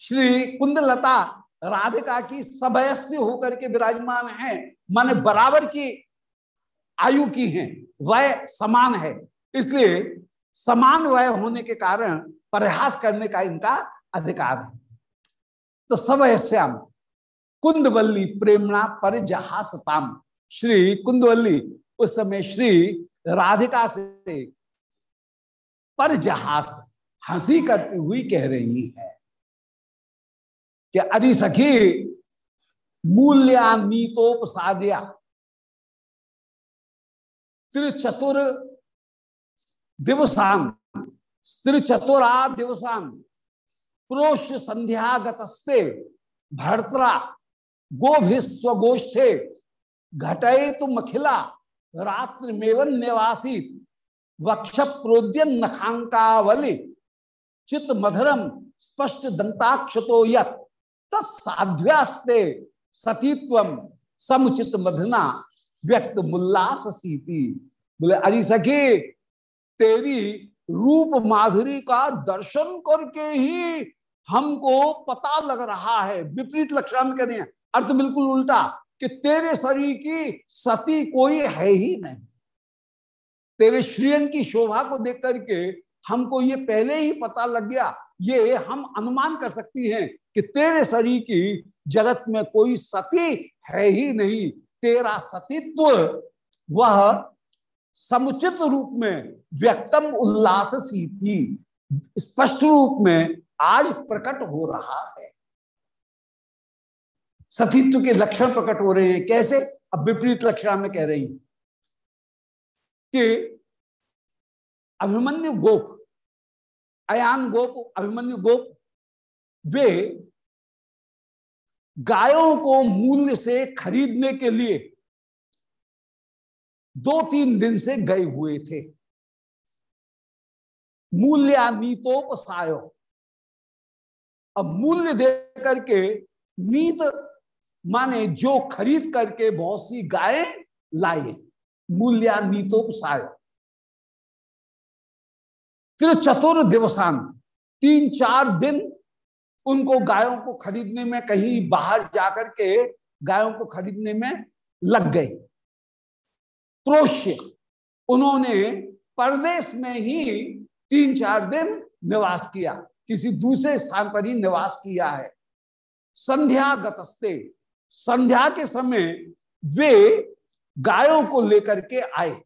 श्री कुंदलता राधिका की सबयस्य होकर के विराजमान है, माने बराबर की आयु की है, वह समान है। इसलिए समान वय होने के कारण प्रयास करने का इनका अधिकार है। तो सब श्याम कुंदवल्ली प्रेमणा पर जहासताम श्री कुंदवल्ली, उस समय श्री राधिका से पर जहास हँसी करती हुई कह रही है कि अरे सखी, मूल्यान्वितोपसाद्या। त्रिचतुर दिवसान त्रिचतुरा दिवसान प्रोष संध्यागतस्ते भर्तरा गोभिस्वगोष्ठे घटे तो मखिला रात्रि मेवन निवासी वक्ष प्रोद्यन नखांकावली चित मधुरम स्पष्ट दंताक्षतो यत तत्साध्यास्ते सतीत्व समुचित मधना व्यक्त मुल्लास सीति बोले, अरे सखी, तेरी रूप माधुरी का दर्शन करके ही हमको पता लग रहा है, विपरीत लक्षण कह रहे हैं। अर्थ बिल्कुल उल्टा कि तेरे शरीर की सती कोई है ही नहीं। तेरे श्रीयन की शोभा को देख करके हमको ये पहले ही पता लग गया। ये हम अनुमान कर सकती हैं कि तेरे शरीर की जगत में कोई सती है ही नहीं। तेरा सतीत्व वह समुचित रूप में व्यक्तम उल्लास सी थी। स्पष्ट रूप में आज प्रकट हो रहा है। सतीत्व के लक्षण प्रकट हो रहे हैं। कैसे? अब विपरीत लक्षण में कह रही कि अभिमन्यु गोप, अयान गोप, अभिमन्यु गोप, वे गायों को मूल्य से खरीदने के लिए दो तीन दिन से गए हुए थे। मूल्यानीतोपसायो। अब मूल्य दे करके नीत माने जो खरीद करके बहुत सी गायें लाए मूल्यानीतोपसायो त्रिचतुर दिवसान तीन चार दिन उनको गायों को खरीदने में कहीं बाहर जाकर के गायों को खरीदने में लग गए। उन्होंने परदेश में ही तीन चार दिन निवास किया, किसी दूसरे स्थान पर ही निवास किया है। संध्या गतस्ते संध्या के समय वे गायों को लेकर के आए।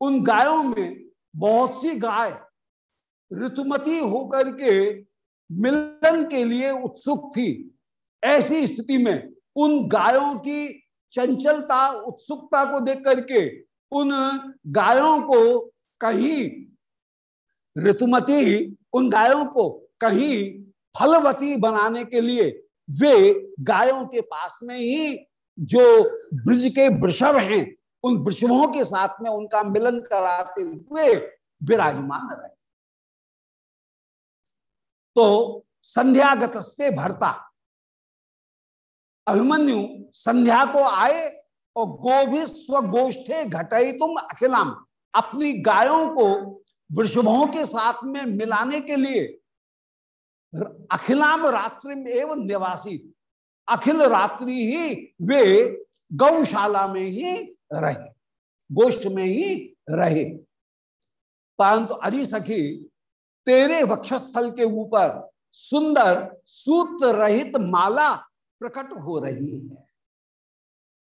उन गायों में बहुत सी गाय ऋतुमती होकर के मिलन के लिए उत्सुक थी। ऐसी स्थिति में उन गायों की चंचलता, उत्सुकता को देख करके उन गायों को कहीं ऋतुमती, उन गायों को कहीं फलवती बनाने के लिए वे गायों के पास में ही जो ब्रज के वृषभ हैं, उन वृषभों के साथ में उनका मिलन कराते हुए विराजमान रहे। तो संध्यागत से भरता। अभिमन्यु संध्या को आए और गोभी स्वगोष्ठे घटाई तुम अखिलाम। अपनी गायों को वृषभों के साथ में मिलाने के लिए अखिलाम रात्रि एवं निवासी। अखिल रात्रि ही वे गौशाला में ही रहे, गोष्ठ में ही रहे। परंतु अरी सखी, तेरे वक्षस्थल के ऊपर सुंदर सूत्र रहित माला प्रकट हो रही है।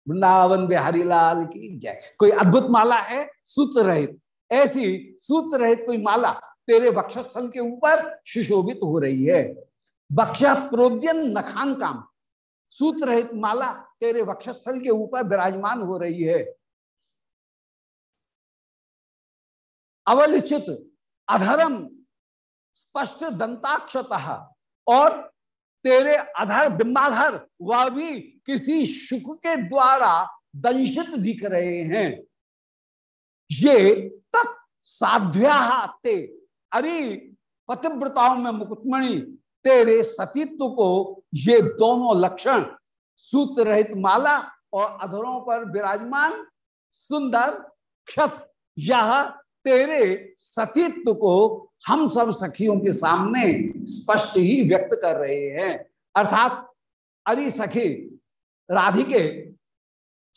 वृंदावन बिहारी लाल की जय। कोई अद्भुत माला है? सूत्र रहित। ऐसी सूत्र रहित कोई माला तेरे वक्षस्थल के ऊपर सुशोभित हो रही है। वक्षा प्रोद्यन नखांकाम सूत्र माला तेरे वक्षस्थल के ऊपर विराजमान हो रही है। अवलिचित अधरम स्पष्ट दंताक्षत और तेरे अधर बिंबाधर वह भी किसी शुक के द्वारा दंशित दिख रहे हैं। ये तत्साध्या ते अरे, पतिव्रताओं में मुकुटमणि, तेरे सतीत्व को ये दोनों लक्षण सूत्र रहित माला और अधरों पर विराजमान, सुंदर, क्षत, यह तेरे सतीत्व को हम सब सखियों के सामने स्पष्ट ही व्यक्त कर रहे हैं। अर्थात, अरे सखी, राधिके,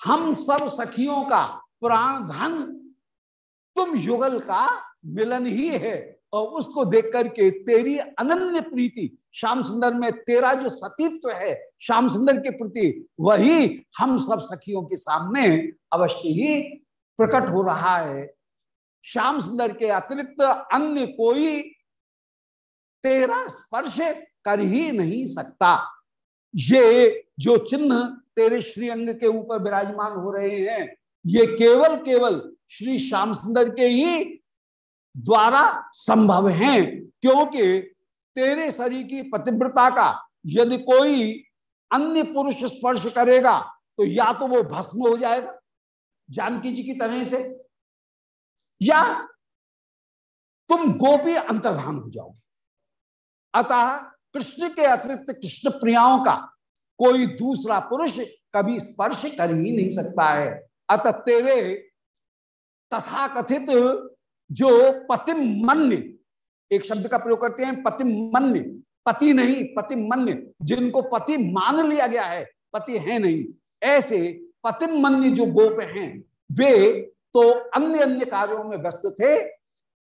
हम सब सखियों का प्राण धन तुम युगल का मिलन ही है। और उसको देख करके तेरी अनन्य प्रीति, श्याम सुंदर में तेरा जो सतीत्व है, श्याम सुंदर के प्रति वही हम सब सखियों के सामने अवश्य ही प्रकट हो रहा है। श्याम सुंदर के अतिरिक्त अन्य कोई तेरा स्पर्श कर ही नहीं सकता। ये जो चिन्ह तेरे श्री अंग के ऊपर विराजमान हो रहे हैं, ये केवल केवल श्री श्याम सुंदर के ही द्वारा संभव है, क्योंकि तेरे शरीर की पतिव्रता का यदि कोई अन्य पुरुष स्पर्श करेगा तो या तो वो भस्म हो जाएगा जानकी जी की तरह से, या तुम गोपी अंतर्धान हो जाओगे। अतः कृष्ण के अतिरिक्त कृष्ण प्रियाओं का कोई दूसरा पुरुष कभी स्पर्श कर ही नहीं सकता है। अतः तेरे तथा कथित जो पतिम मन्य एक शब्द का प्रयोग करते हैं पतिम मन्य पति नहीं पति मन्य जिनको पति मान लिया गया है, पति है नहीं। ऐसे पतिम मन्य जो गोप हैं, वे तो अन्य अन्य कार्यों में व्यस्त थे।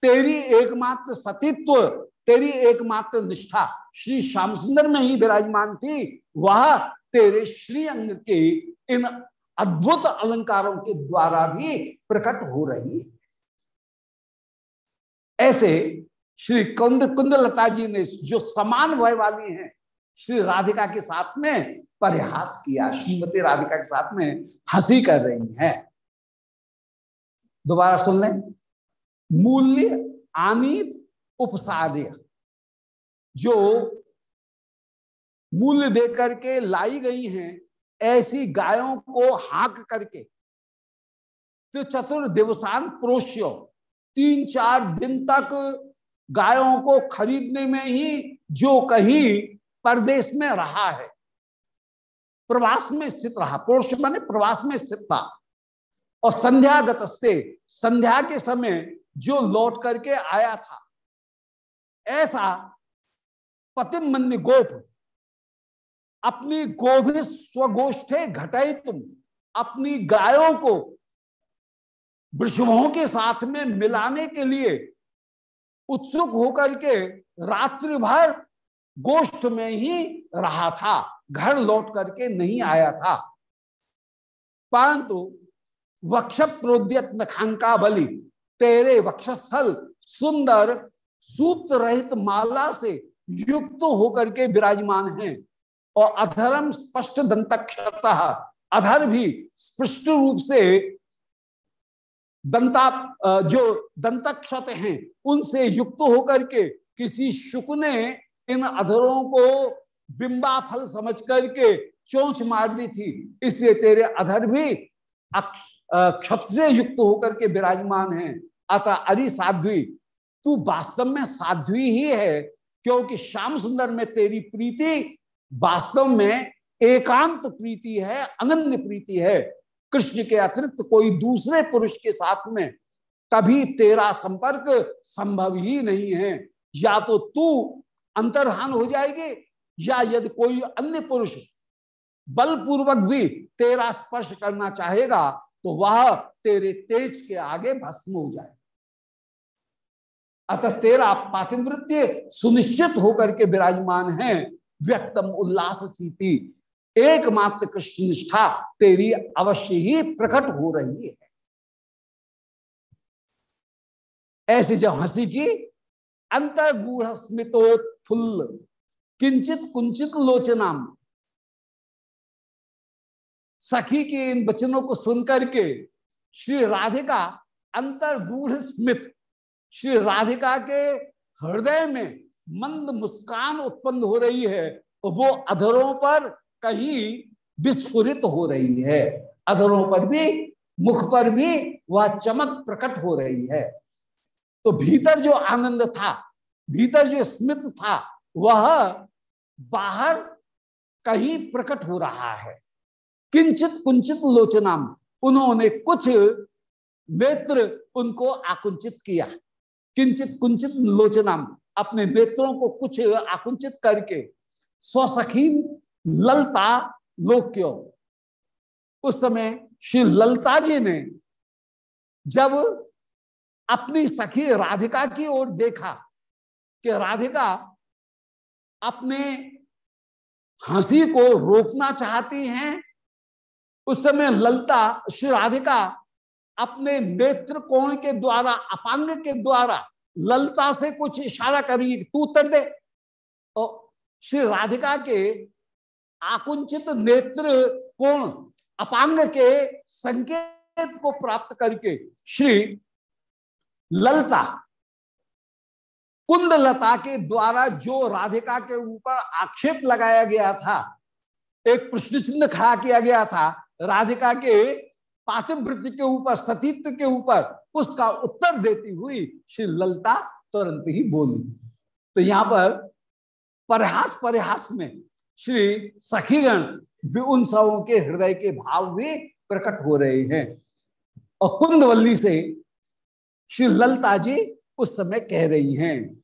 तेरी एकमात्र सतीत्व, तेरी एकमात्र निष्ठा, श्री श्याम सुंदर में ही विराजमान थी। वह तेरे श्री अंग के इन अद्भुत अलंकारों के द्वारा भी प्रकट हो रही है। ऐसे श्री कुंद कुंदलता जी ने जो समान भय वाली हैं, श्री राधिका के साथ में प्रयास किया, श्रीमती राधिका के साथ में हँसी कर रही हैं। दोबारा सुन लें। मूल्य आनीत उपसार्य, जो मूल्य दे करके लाई गई हैं, ऐसी गायों को हाक करके। तो चतुर्दिवसान प्रोष्यो तीन चार दिन तक गायों को खरीदने में ही जो कहीं परदेश में रहा है। प्रवास में स्थित रहा। पुरुष माने प्रवास में स्थित था। और संध्यागत से, संध्या के समय जो लौट करके आया था, ऐसा पतिम मंद गोप, अपनी गोभी स्वगोष्ठे घटाई तुम अपनी गायों को वृषभों के साथ में मिलाने के लिए उत्सुक होकर के रात्रि भर गोष्ठ में ही रहा था, घर लौट करके नहीं आया था। परंतु वक्ष प्रोद्यत खांका बलि तेरे वक्षस्थल सुंदर सूत्र रहित माला से युक्त होकर के विराजमान हैं और अधरम स्पष्ट दंतक्षत, अधर भी स्पष्ट रूप से दंता जो दंतक्षत हैं, उनसे युक्त होकर के किसी शुक ने इन अधरों को बिंबा फल समझ करके चोंच मार दी थी। इसलिए तेरे अधर भी क्षत से युक्त होकर के विराजमान हैं। अतः अरि साध्वी, तू वास्तव में साध्वी ही है, क्योंकि श्याम सुंदर में तेरी प्रीति वास्तव में एकांत प्रीति है, अनन्य प्रीति है। कृष्ण के अतिरिक्त कोई दूसरे पुरुष के साथ में कभी तेरा संपर्क संभव ही नहीं है। या तो तू अंतर्धान हो जाएगी, या यदि कोई अन्य पुरुष बलपूर्वक भी तेरा स्पर्श करना चाहेगा तो वह तेरे तेज के आगे भस्म हो जाए। अतः तेरा पातिवृत्य सुनिश्चित होकर के विराजमान है, व्यक्तम उल्लास सीति एकमात्र कृष्ण निष्ठा तेरी अवश्य ही प्रकट हो रही है। ऐसे जब हँसी की अंतर्गूढ़ स्मितोत्फुल्ल किंचित कुंचित लोचनाम। सखी के इन वचनों को सुनकर के श्री राधिका अंतर्गूढ़ स्मित श्री राधिका के हृदय में मंद मुस्कान उत्पन्न हो रही है, वो अधरों पर कहीं विस्फुरित हो रही है। अधरों पर भी, मुख पर भी वह चमक प्रकट हो रही है। तो भीतर जो आनंद था, भीतर जो स्मित था, वह बाहर कहीं प्रकट हो रहा है। किंचित कुंचित लोचनाम, उन्होंने कुछ नेत्र उनको आकुंचित किया। किंचित कुंचित लोचनाम, अपने नेत्रों को कुछ आकुंचित करके स्वसखी ललता लोक्यो उस समय श्री ललता जी ने जब अपनी सखी राधिका की ओर देखा कि राधिका अपने हँसी को रोकना चाहती हैं, उस समय ललता, श्री राधिका अपने नेत्र कोण के द्वारा, अपांग के द्वारा ललता से कुछ इशारा करेंगे तू उत्तर दे। और श्री राधिका के आकुंचित नेत्र कोण? अपांग के संकेत को प्राप्त करके श्री ललता, कुंदलता के द्वारा जो राधिका के ऊपर आक्षेप लगाया गया था, एक प्रश्न चिन्ह खड़ा किया गया था, राधिका के पातिवृत्ति के ऊपर, सतीत्व के ऊपर, उसका उत्तर देती हुई श्री ललता तुरंत ही बोली। तो यहाँ पर परहास परहास में श्री सखीगण उन सबों के हृदय के भाव भी प्रकट हो रहे हैं। और कुंदवल्ली से श्री ललता जी उस समय कह रही हैं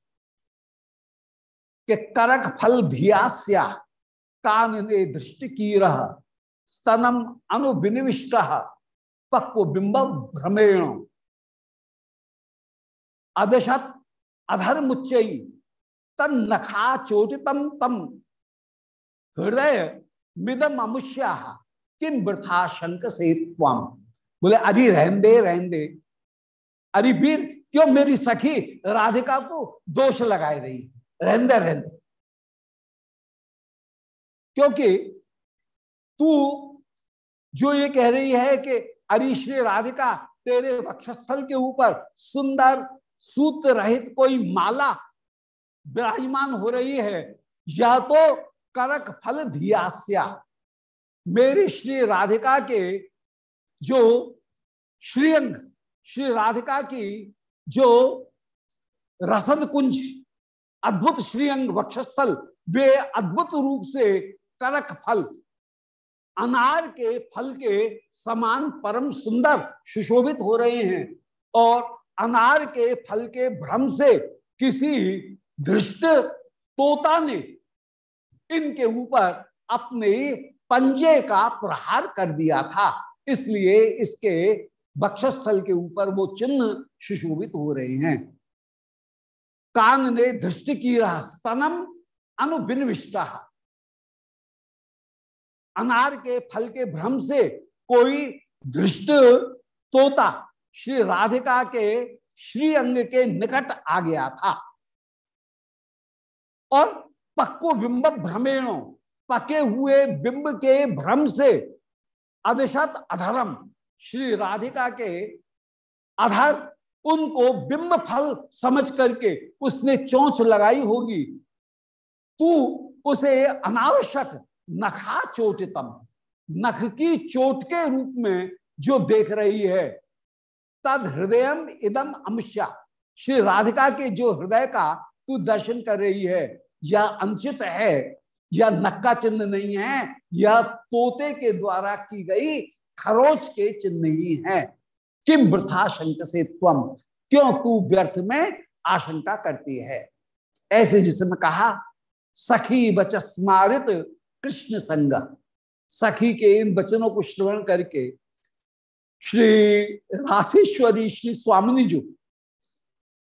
कि करक फल धियास्या कान ने दृष्टि की रह स्तनम अनुविनिविष्ट, पक्व बिंब भ्रमेण। अदशत अधर मुच्चई तन नखा चोटितम तम हृदय मिदम अमुष्या किम वृथा शंक से बोले, अरे रहन दे रहन दे। अरे वीर, क्यों मेरी सखी राधिका को दोष लगाए रही रहन दे रहन दे। क्योंकि तू जो ये कह रही है कि, अरे श्री राधिका, तेरे वक्षस्थल के ऊपर सुंदर सूत्र रहित कोई माला विराजमान हो रही है यह तो करक फल धियास्या मेरी श्री राधिका के जो श्रीअंग, श्री राधिका की जो रसद कुंज, अद्भुत श्रीअंग वक्षस्थल, वे अद्भुत रूप से करक फल, अनार के फल के समान परम सुंदर सुशोभित हो रहे हैं और अनार के फल के भ्रम से किसी धृष्ट तोता ने इनके ऊपर अपने पंजे का प्रहार कर दिया था। इसलिए इसके बक्षस्थल के ऊपर वो चिन्ह सुशोभित हो रहे हैं। कान ने दृष्टि की रहा स्तनम अनुबिनविष्टा अनार के फल के भ्रम से कोई दृष्ट तोता श्री राधिका के श्री अंग के निकट आ गया था। और पक्को बिंब भ्रमेणो, पके हुए बिंब के भ्रम से। अदशत अधरम, श्री राधिका के आधार उनको बिंब फल समझ करके उसने चोंच लगाई होगी। तू उसे अनावश्यक नखा चोटितम, नख की चोट के रूप में जो देख रही है। तद हृदय इदम अमश्या श्री राधिका के जो हृदय का तू दर्शन कर रही है यह अनुचित है, या नक्का चिन्ह नहीं है यह तोते के द्वारा की गई खरोच के चिन्ह ही है। किम वृथा शंक से त्वम क्यों तू व्यर्थ में आशंका करती है? ऐसे जिसमें कहा, सखी बच स्मारित कृष्ण संग। सखी के इन वचनों को श्रवण करके श्री राशेश्वरी, श्री स्वामिनी जी,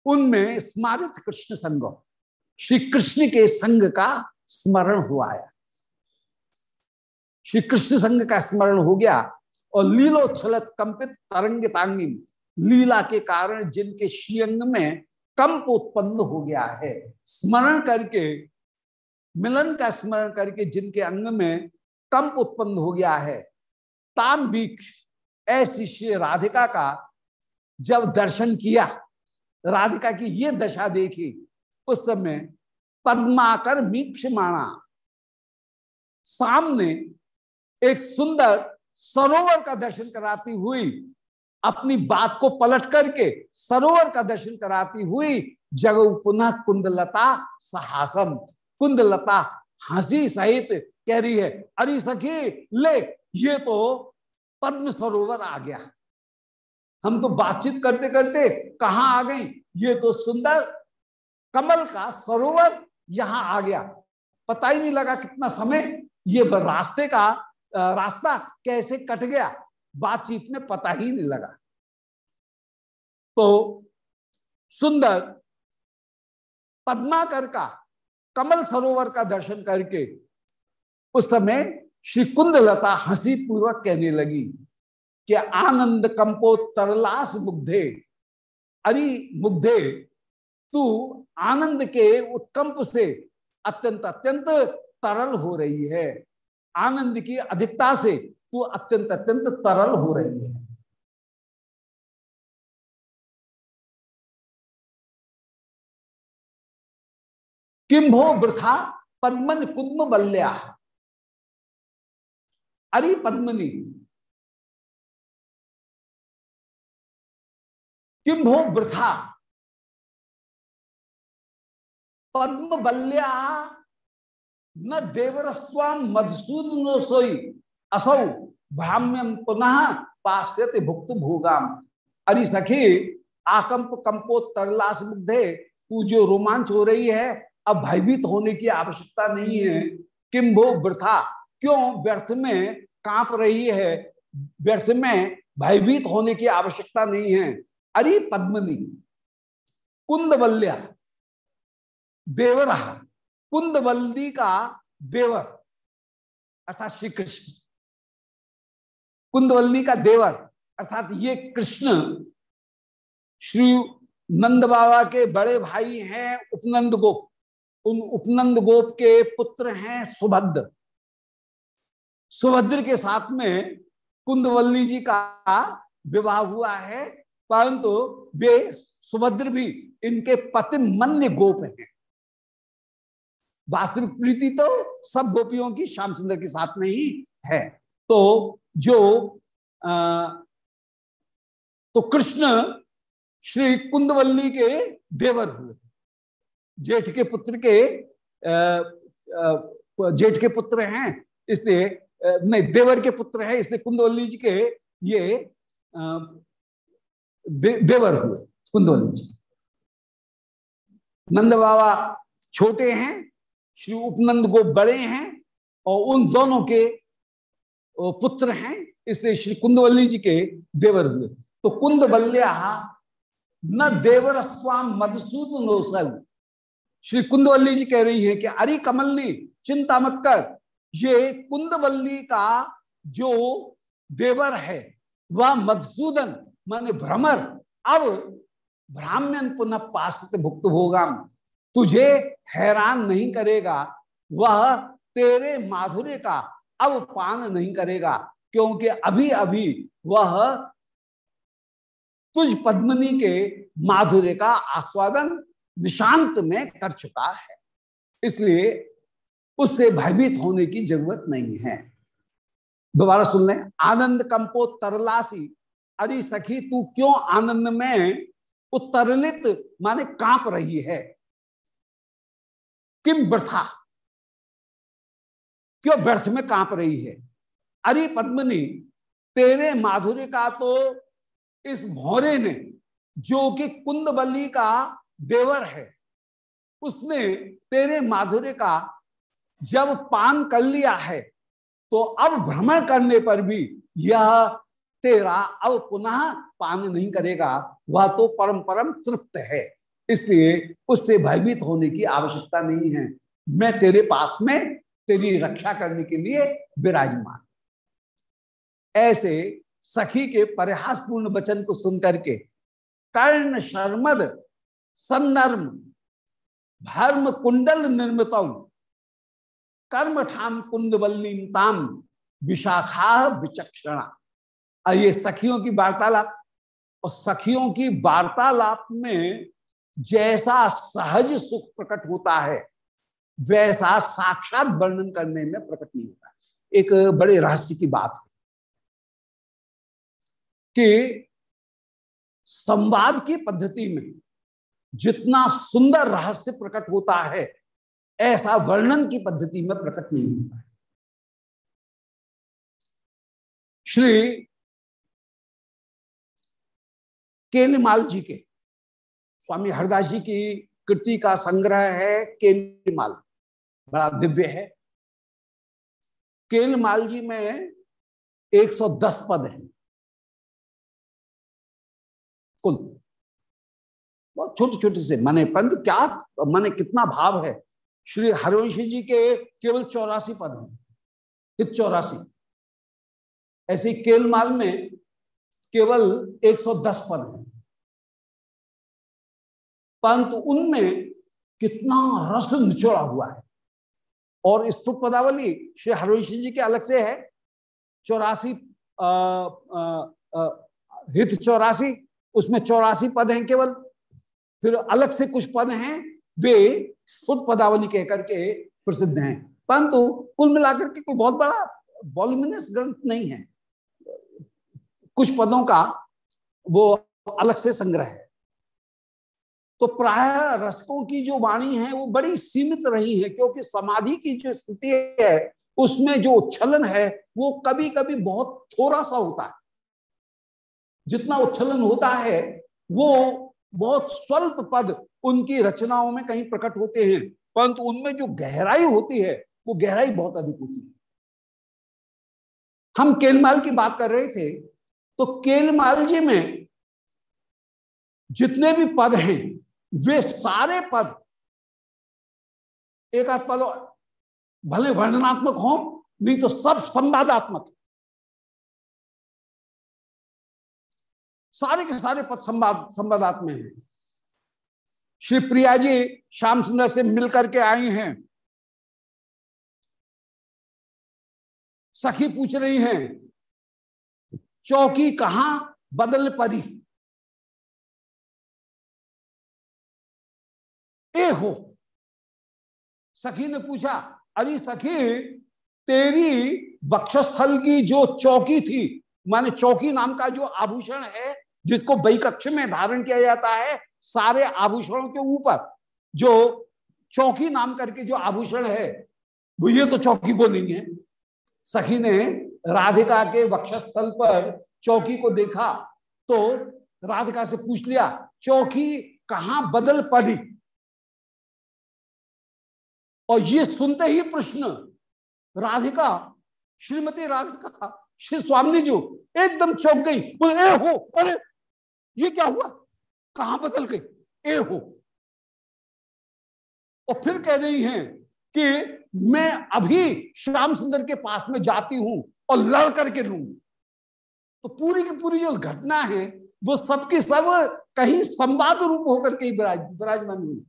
उनमें स्मारित कृष्ण संग श्री कृष्ण के संग का स्मरण हुआ है। श्री कृष्ण संग का स्मरण हो गया और लीलोच्छलत कंपित तरंग तरंगितांगी लीला के कारण जिनके श्रीअंग में कंप उत्पन्न हो गया है। स्मरण करके, मिलन का स्मरण करके जिनके अंग में कंप उत्पन्न हो गया है। ताम बीक्ष ऐसी श्री राधिका का जब दर्शन किया, राधिका की ये दशा देखी उस समय पद्माकर मीक्ष माणा। सामने एक सुंदर सरोवर का दर्शन कराती हुई, अपनी बात को पलट करके सरोवर का दर्शन कराती हुई जग पुनः कुंदलता सहासम। कुंदलता हँसी सहित कह रही है, अरे सखी, ले, ये तो पद्म सरोवर आ गया। हम तो बातचीत करते करते कहा आ गई? ये तो सुंदर कमल का सरोवर यहाँ आ गया। पता ही नहीं लगा कितना समय ये रास्ते का रास्ता कैसे कट गया। बातचीत में पता ही नहीं लगा। तो सुंदर पद्माकर का, कमल सरोवर का दर्शन करके उस समय श्री कुंदलता हँसी पूर्वक कहने लगी कि आनंद कंपो तरलास मुग्धे, अरे मुग्धे तू आनंद के उत्कंप से अत्यंत अत्यंत तरल हो रही है। आनंद की अधिकता से तू अत्यंत अत्यंत तरल हो रही है। किम्भो वृथा पद्मन कुद्म बल्या। अरे पद्मनी किम्भो वृथा पद्म बल्या न देवरस्वाम मधुसूदन सोई। असौ भ्राम्यम पुनः पाश्यते भुक्त भोगाम। अरे सखी, आकंप कंपो तरलास मुग्धे तू जो रोमांच हो रही है। अब भयभीत होने की आवश्यकता नहीं है। किम भो वृथा? क्यों व्यर्थ में काँप रही है? व्यर्थ में भयभीत होने की आवश्यकता नहीं है। अरे पद्मनी कुंदवल्या देवरा कुंदवल्ली का देवर अर्थात श्री कृष्ण कुंदवल्ली का देवर, अर्थात ये कृष्ण। श्री नंद बाबा के बड़े भाई हैं उपनंद गोप। उन उपनंद गोप के पुत्र हैं सुभद्र। सुभद्र के साथ में कुंदवल्ली जी का विवाह हुआ है, परंतु वे सुभद्र भी इनके पति मन्य गोप हैं। वास्तविक प्रीति तो सब गोपियों की श्याम सुंदर के साथ में ही है। तो जो आ, तो कृष्ण श्री कुंदवल्ली के देवर हुए। जेठ के पुत्र के जेठ के पुत्र हैं इसलिए नहीं देवर के पुत्र हैं इसलिए कुंदवल्ली जी के ये दे, देवर हुए कुंदवल्ली जी। नंद बाबा छोटे हैं श्री उपनंद गो बड़े हैं और उन दोनों के पुत्र हैं, इसलिए श्री कुंदवल्ली जी के देवर हुए। तो कुंदवल्या न देवर स्वाम मधुसूदन श्री कुंदवल्ली जी कह रही है कि, अरे कमलनी, चिंता मत कर। ये कुंदवल्ली का जो देवर है, वह मधुसूदन, माने भ्रमर, अब ब्राह्मण पुनः पास भुक्त होगा। तुझे हैरान नहीं करेगा, वह तेरे माधुर्य का अब पान नहीं करेगा, क्योंकि अभी अभी वह तुझ पद्मनी के माधुर्य का आस्वादन निशांत में कर चुका है। इसलिए उससे भयभीत होने की ज़रूरत नहीं है। दोबारा सुन लें, आनंद कंपो तरलासी अरे सखी, तू क्यों आनंद में उत्तरलित माने काँप रही है? किम व्यर्था क्यों व्यर्थ में काँप रही है? अरे पद्मनी, तेरे माधुर्य का तो इस भौरे ने, जो कि कुंदबली का देवर है, उसने तेरे माधुर्य का जब पान कर लिया है तो अब भ्रमण करने पर भी यह तेरा अब पुनः पान नहीं करेगा, वह तो परम परम तृप्त है। इसलिए उससे भयभीत होने की आवश्यकता नहीं है। मैं तेरे पास में तेरी रक्षा करने के लिए विराजमान ऐसे सखी के परिहासपूर्ण वचन को सुनकर के कर्ण शर्मद संदर्म धर्म कुंडल निर्मित कर्म ठाम ताम विशाखा विचक्षणा। ये सखियों की वार्तालाप, और सखियों की वार्तालाप में जैसा सहज सुख प्रकट होता है, वैसा साक्षात वर्णन करने में प्रकट नहीं होता। एक बड़े रहस्य की बात है कि संवाद की पद्धति में जितना सुंदर रहस्य प्रकट होता है, ऐसा वर्णन की पद्धति में प्रकट नहीं होता है। श्री केनमाल जी के स्वामी हरदास जी की कृति का संग्रह है केनमाल बड़ा दिव्य है। केलमाल जी में 110 पद हैं। कुल। बहुत छोटे छोटे से। माने पंत, क्या माने कितना भाव है। श्री हरिवंश जी के केवल चौरासी पद हैं। चौरासी? ऐसे केलमाल में केवल 110 पद हैं। परंतु उनमें कितना रस निचोड़ा हुआ है। और स्तुप पदावली श्री हरवंश जी के अलग से है। चौरासी हित चौरासी, उसमें चौरासी पद हैं केवल। फिर अलग से कुछ पद हैं, वे स्फुट पदावली कहकर के प्रसिद्ध हैं। परंतु कुल मिलाकर के कोई बहुत बड़ा वॉल्यूमिनस ग्रंथ नहीं है। कुछ पदों का वो अलग से संग्रह है। तो प्राय रसकों की जो वाणी है, वो बड़ी सीमित रही है, क्योंकि समाधि की जो स्थिति है, उसमें जो उच्छलन है, वो कभी कभी बहुत थोड़ा सा होता है। जितना उच्छलन होता है, वो बहुत स्वल्प पद उनकी रचनाओं में कहीं प्रकट होते हैं, परंतु उनमें जो गहराई होती है, वो गहराई बहुत अधिक होती है। हम केलमाल की बात कर रहे थे तो केलमाल जी में जितने भी पद हैं वे सारे पद एक आध पद, भले वर्णनात्मक हो, नहीं तो सब संवादात्मक सारे के सारे पद संवाद, संवादात्मक हैं। श्री प्रिया जी श्याम सुंदर से मिलकर के आई हैं। सखी पूछ रही हैं, चौकी कहाँ बदल पड़ी? ए हो। सखी ने पूछा, अरे सखी, तेरी बक्षस्थल की जो चौकी थी, माने चौकी नाम का जो आभूषण है, जिसको बैकक्ष में धारण किया जाता है, सारे आभूषणों के ऊपर, जो चौकी नाम करके जो आभूषण है, वो ये तो चौकी है। सखी ने राधिका के वक्षस्थल पर चौकी को देखा तो राधिका से पूछ लिया, चौकी कहाँ बदल पड़ी? और ये सुनते ही प्रश्न, राधिका, श्रीमती राधिका, श्री स्वामी जो एकदम चौंक गई। ए हो, अरे, ये क्या हुआ? कहाँ बदल गई? ए हो। और फिर कह रही हैं कि मैं अभी श्याम सुंदर के पास में जाती हूँ और लड़ करके लूँगी तो पूरी की पूरी जो घटना है, वो सबकी सब कहीं संवाद रूप होकर के विराजमान हुई।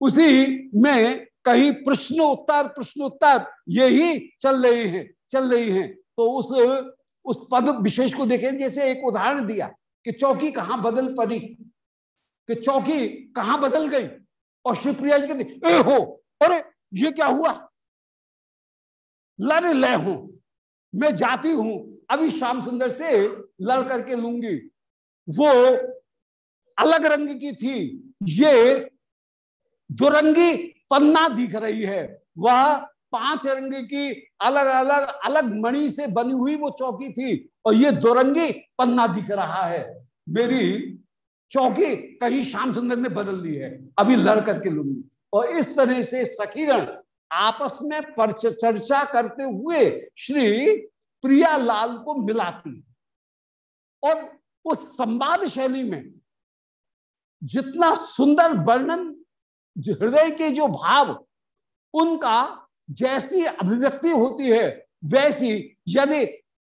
उसी में कहीं प्रश्न उत्तर प्रश्न उत्तर, यही चल रहे हैं, चल रही हैं। तो उस उस पद विशेष को देखें, जैसे एक उदाहरण दिया कि चौकी कहाँ बदल पड़ी, कि चौकी कहाँ बदल गई, और शिवप्रिया जी कहते हो अरे ये क्या हुआ? लड़ ले हूँ, मैं जाती हूँ, अभी श्याम सुंदर से लड़ करके लूँगी। वो अलग रंग की थी, ये दुरंगी पन्ना दिख रही है। वह पाँच रंग की अलग अलग अलग मणि से बनी हुई वो चौकी थी और ये दुरंगी पन्ना दिख रहा है। मेरी चौकी कहीं श्याम सुंदर ने बदल दी है। अभी लड़ करके लूँगी। और इस तरह से सखीगण आपस में चर्चा करते हुए श्री प्रियालाल को मिलाती और उस संवाद शैली में जितना सुंदर वर्णन हृदय के जो भाव, उनका जैसी अभिव्यक्ति होती है, वैसी यदि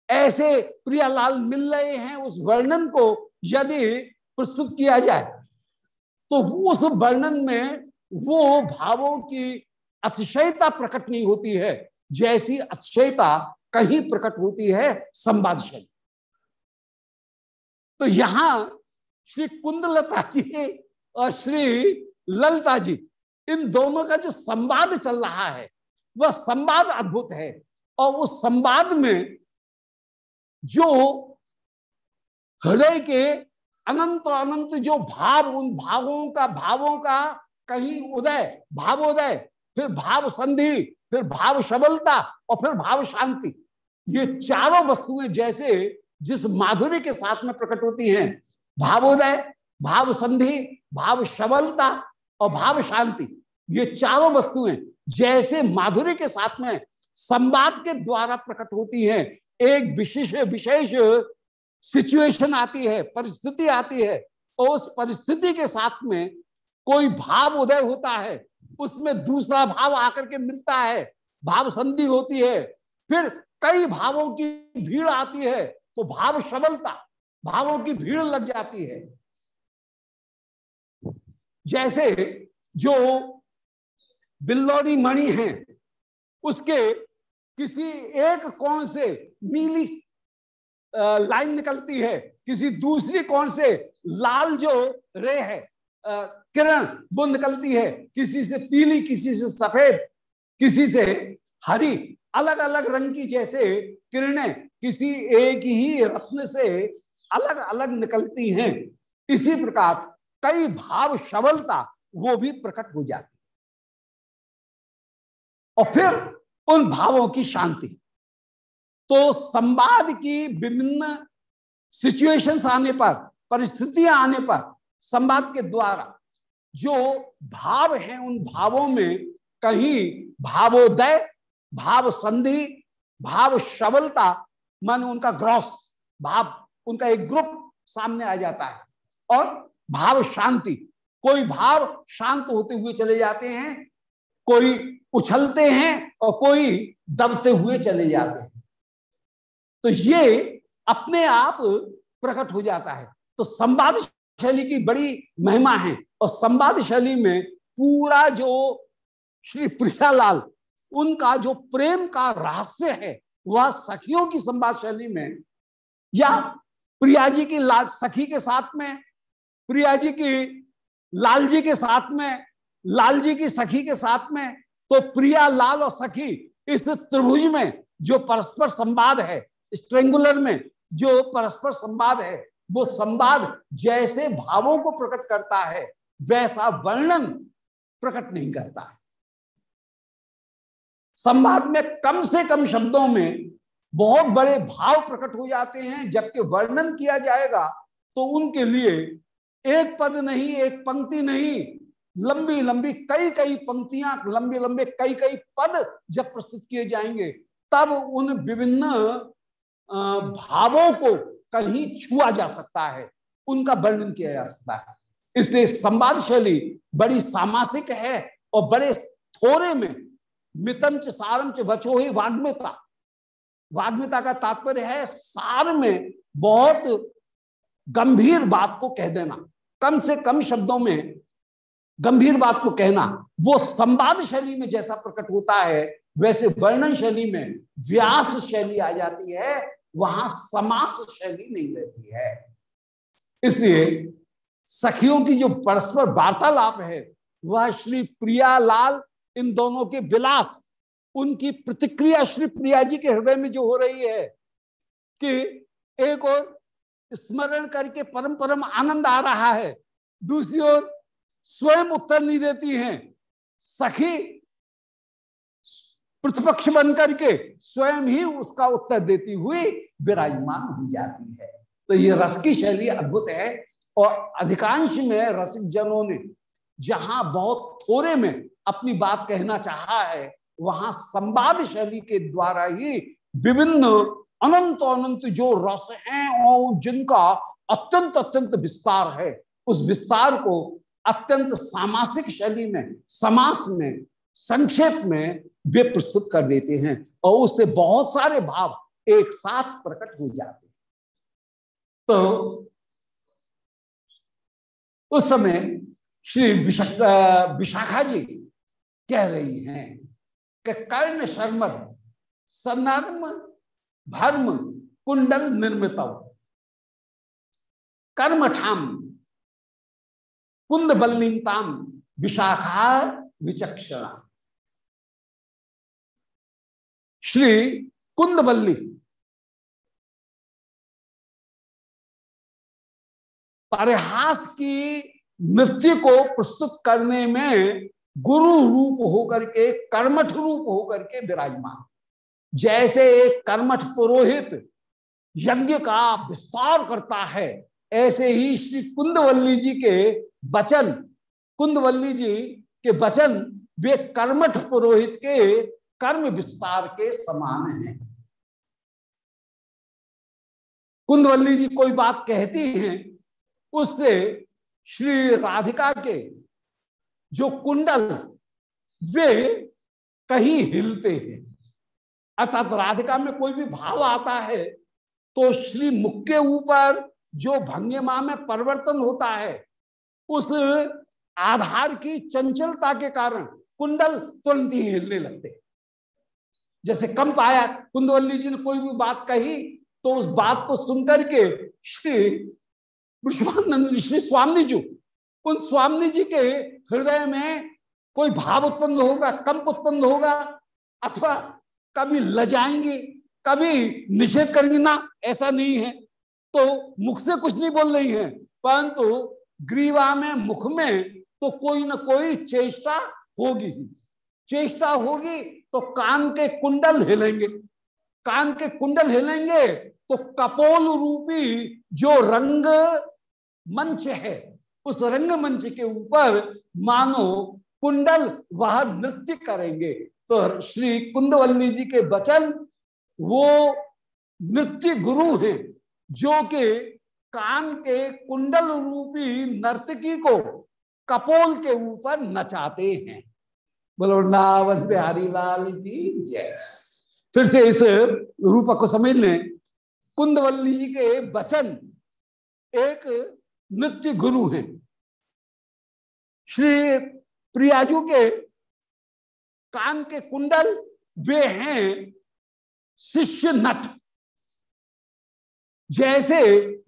ऐसे प्रियालाल मिल रहे हैं उस वर्णन को, यदि प्रस्तुत किया जाए तो उस वर्णन में वो भावों की अतिशयता प्रकट नहीं होती है, जैसी अतिशयता कहीं प्रकट होती है संवाद शैली तो यहाँ श्री कुंदलता जी और श्री ललता जी, इन दोनों का जो संवाद चल रहा है, वह संवाद अद्भुत है। और उस संवाद में जो हृदय के अनंत अनंत जो भाव, उन भावों का भावों का कहीं उदय, भावोदय, फिर भाव संधि, फिर भाव सबलता और फिर भाव शांति, ये चारों वस्तुएँ जैसे जिस माधुर्य के साथ में प्रकट होती हैं, भावोदय, भाव संधि, भाव सबलता और भाव शांति। ये चारों वस्तुएँ जैसे माधुर्य के साथ में संवाद के द्वारा प्रकट होती हैं, एक विशेष विशेष सिचुएशन आती है, परिस्थिति आती है, और उस परिस्थिति के साथ में कोई भाव उदय होता है, उसमें दूसरा भाव आकर के मिलता है, भाव संधि होती है, फिर कई भावों की भीड़ आती है तो भाव सबलता भावों की भीड़ लग जाती है। जैसे जो बिल्लौरी मणि है, उसके किसी एक कोण से नीली लाइन निकलती है, किसी दूसरी कोण से लाल जो रे है किरण वो निकलती है, किसी से पीली, किसी से सफ़ेद, किसी से हरी अलग अलग रंग की जैसे किरणें किसी एक ही रत्न से अलग अलग निकलती हैं। इसी प्रकार कई भाव सबलता वो भी प्रकट हो जाती और फिर उन भावों की शांति। तो संवाद की विभिन्न सिचुएशंस आने पर, परिस्थितियाँ आने पर, संवाद के द्वारा जो भाव हैं उन भावों में कहीं भावोदय भाव संधि भाव सबलता मान उनका ग्रॉस भाव, उनका एक ग्रुप सामने आ जाता है। और भाव शांति। कोई भाव शांत होते हुए चले जाते हैं, कोई उछलते हैं और कोई दबते हुए चले जाते हैं। तो ये अपने आप प्रकट हो जाता है। तो संवाद शैली की बड़ी महिमा है और संवाद शैली में पूरा जो श्री प्रियालाल, उनका जो प्रेम का रहस्य है, वह सखियों की संवाद शैली में या प्रिया जी की लाल सखी के साथ में प्रिया जी की, लाल जी के साथ में, लाल जी की सखी के साथ में तो प्रिया, लाल और सखी इस त्रिभुज में जो परस्पर संवाद है, स्ट्रेंगुलर में जो परस्पर संवाद है, वो संवाद जैसे भावों को प्रकट करता है, वैसा वर्णन प्रकट नहीं करता है। संवाद में कम से कम शब्दों में बहुत बड़े भाव प्रकट हो जाते हैं, जबकि वर्णन किया जाएगा तो उनके लिए एक पद नहीं, एक पंक्ति नहीं लंबी लंबी कई कई पंक्तियाँ लंबे लंबे कई कई पद जब प्रस्तुत किए जाएँगे, तब उन विभिन्न भावों को कहीं छुआ जा सकता है, उनका वर्णन किया जा सकता है। इसलिए संवाद शैली बड़ी सामासिक है और बड़े थोड़े में, मितंच च सारम च वचो ही वाग्मिता। वाग्मिता का तात्पर्य है, सार में बहुत गंभीर बात को कह देना। कम से कम शब्दों में गंभीर बात को कहना, वो संवाद शैली में जैसा प्रकट होता है, वैसे वर्णन शैली में व्यास शैली आ जाती है, वहाँ समास शैली नहीं रहती है। इसलिए सखियों की जो परस्पर वार्तालाप है, वह श्री प्रियालाल, इन दोनों के विलास, उनकी प्रतिक्रिया श्री प्रिया जी के हृदय में जो हो रही है कि एक और स्मरण करके परम परम आनंद आ रहा है। दूसरी ओर स्वयं उत्तर नहीं देती हैं। सखी प्रतिपक्ष बन करके स्वयं ही उसका उत्तर देती हुई विराजमान हो जाती है। तो ये रस की शैली अद्भुत है और अधिकांश में रसिक जनों ने जहाँ बहुत थोड़े में अपनी बात कहना चाहा है, वहाँ संवाद शैली के द्वारा ही विभिन्न अनंत अनंत जो रस हैं और जिनका अत्यंत अत्यंत विस्तार है, उस विस्तार को अत्यंत सामासिक शैली में, समास में, संक्षेप में वे प्रस्तुत कर देते हैं और उससे बहुत सारे भाव एक साथ प्रकट हो जाते हैं। तो उस समय श्री विशाखा जी कह रही हैं कि कर्ण शर्मद सनर्म धर्म कुंडल निर्मित कर्मठाम कुंद बल्लीताम विशाखा विचक्षणा। श्री कुंदबल्ली परिहास की नृत्य को प्रस्तुत करने में गुरु रूप होकर के, कर्मठ रूप होकर के विराजमान। जैसे एक कर्मठ पुरोहित यज्ञ का विस्तार करता है, ऐसे ही श्री कुंदवल्ली जी के वचन, कुंदवल्ली जी के वचन वे कर्मठ पुरोहित के कर्म विस्तार के समान हैं। कुंदवल्ली जी कोई बात कहती हैं, उससे श्री राधिका के जो कुंडल वे कहीं हिलते हैं। अर्थात राधिका में कोई भी भाव आता है तो श्री मुख के ऊपर जो भंगिमा में परिवर्तन होता है, उस आधार की चंचलता के कारण कुंडल तुरंत ही हिलने लगते जैसे कंप आया, कुंदवल्ली जी ने कोई भी बात कही तो उस बात को सुनकर के श्री विश्वानंद श्री स्वामी जी, उन स्वामी जी के हृदय में कोई भाव उत्पन्न होगा, कंप उत्पन्न होगा, अथवा कभी लजाएँगे कभी निषेध करेंगे, ना, ऐसा नहीं है। तो मुख से कुछ नहीं बोल रही है, परंतु ग्रीवा में, मुख में तो कोई ना कोई चेष्टा होगी चेष्टा होगी तो कान के कुंडल हिलेंगे। कान के कुंडल हिलेंगे तो कपोल रूपी जो रंग मंच है, उस रंग मंच के ऊपर मानो कुंडल वह नृत्य करेंगे। तो श्री कुंदवल्ली जी के वचन वो नृत्य गुरु हैं, जो कि कान के कुंडल रूपी नर्तकी को कपोल के ऊपर नचाते हैं। बोलो, वृंदावन बिहारी लाल की जय। फिर से इस रूप को समझ लें। कुंदवल्ली जी के वचन एक नृत्य गुरु हैं। श्री प्रियाजू के कान के कुंडल, वे हैं शिष्य नट। जैसे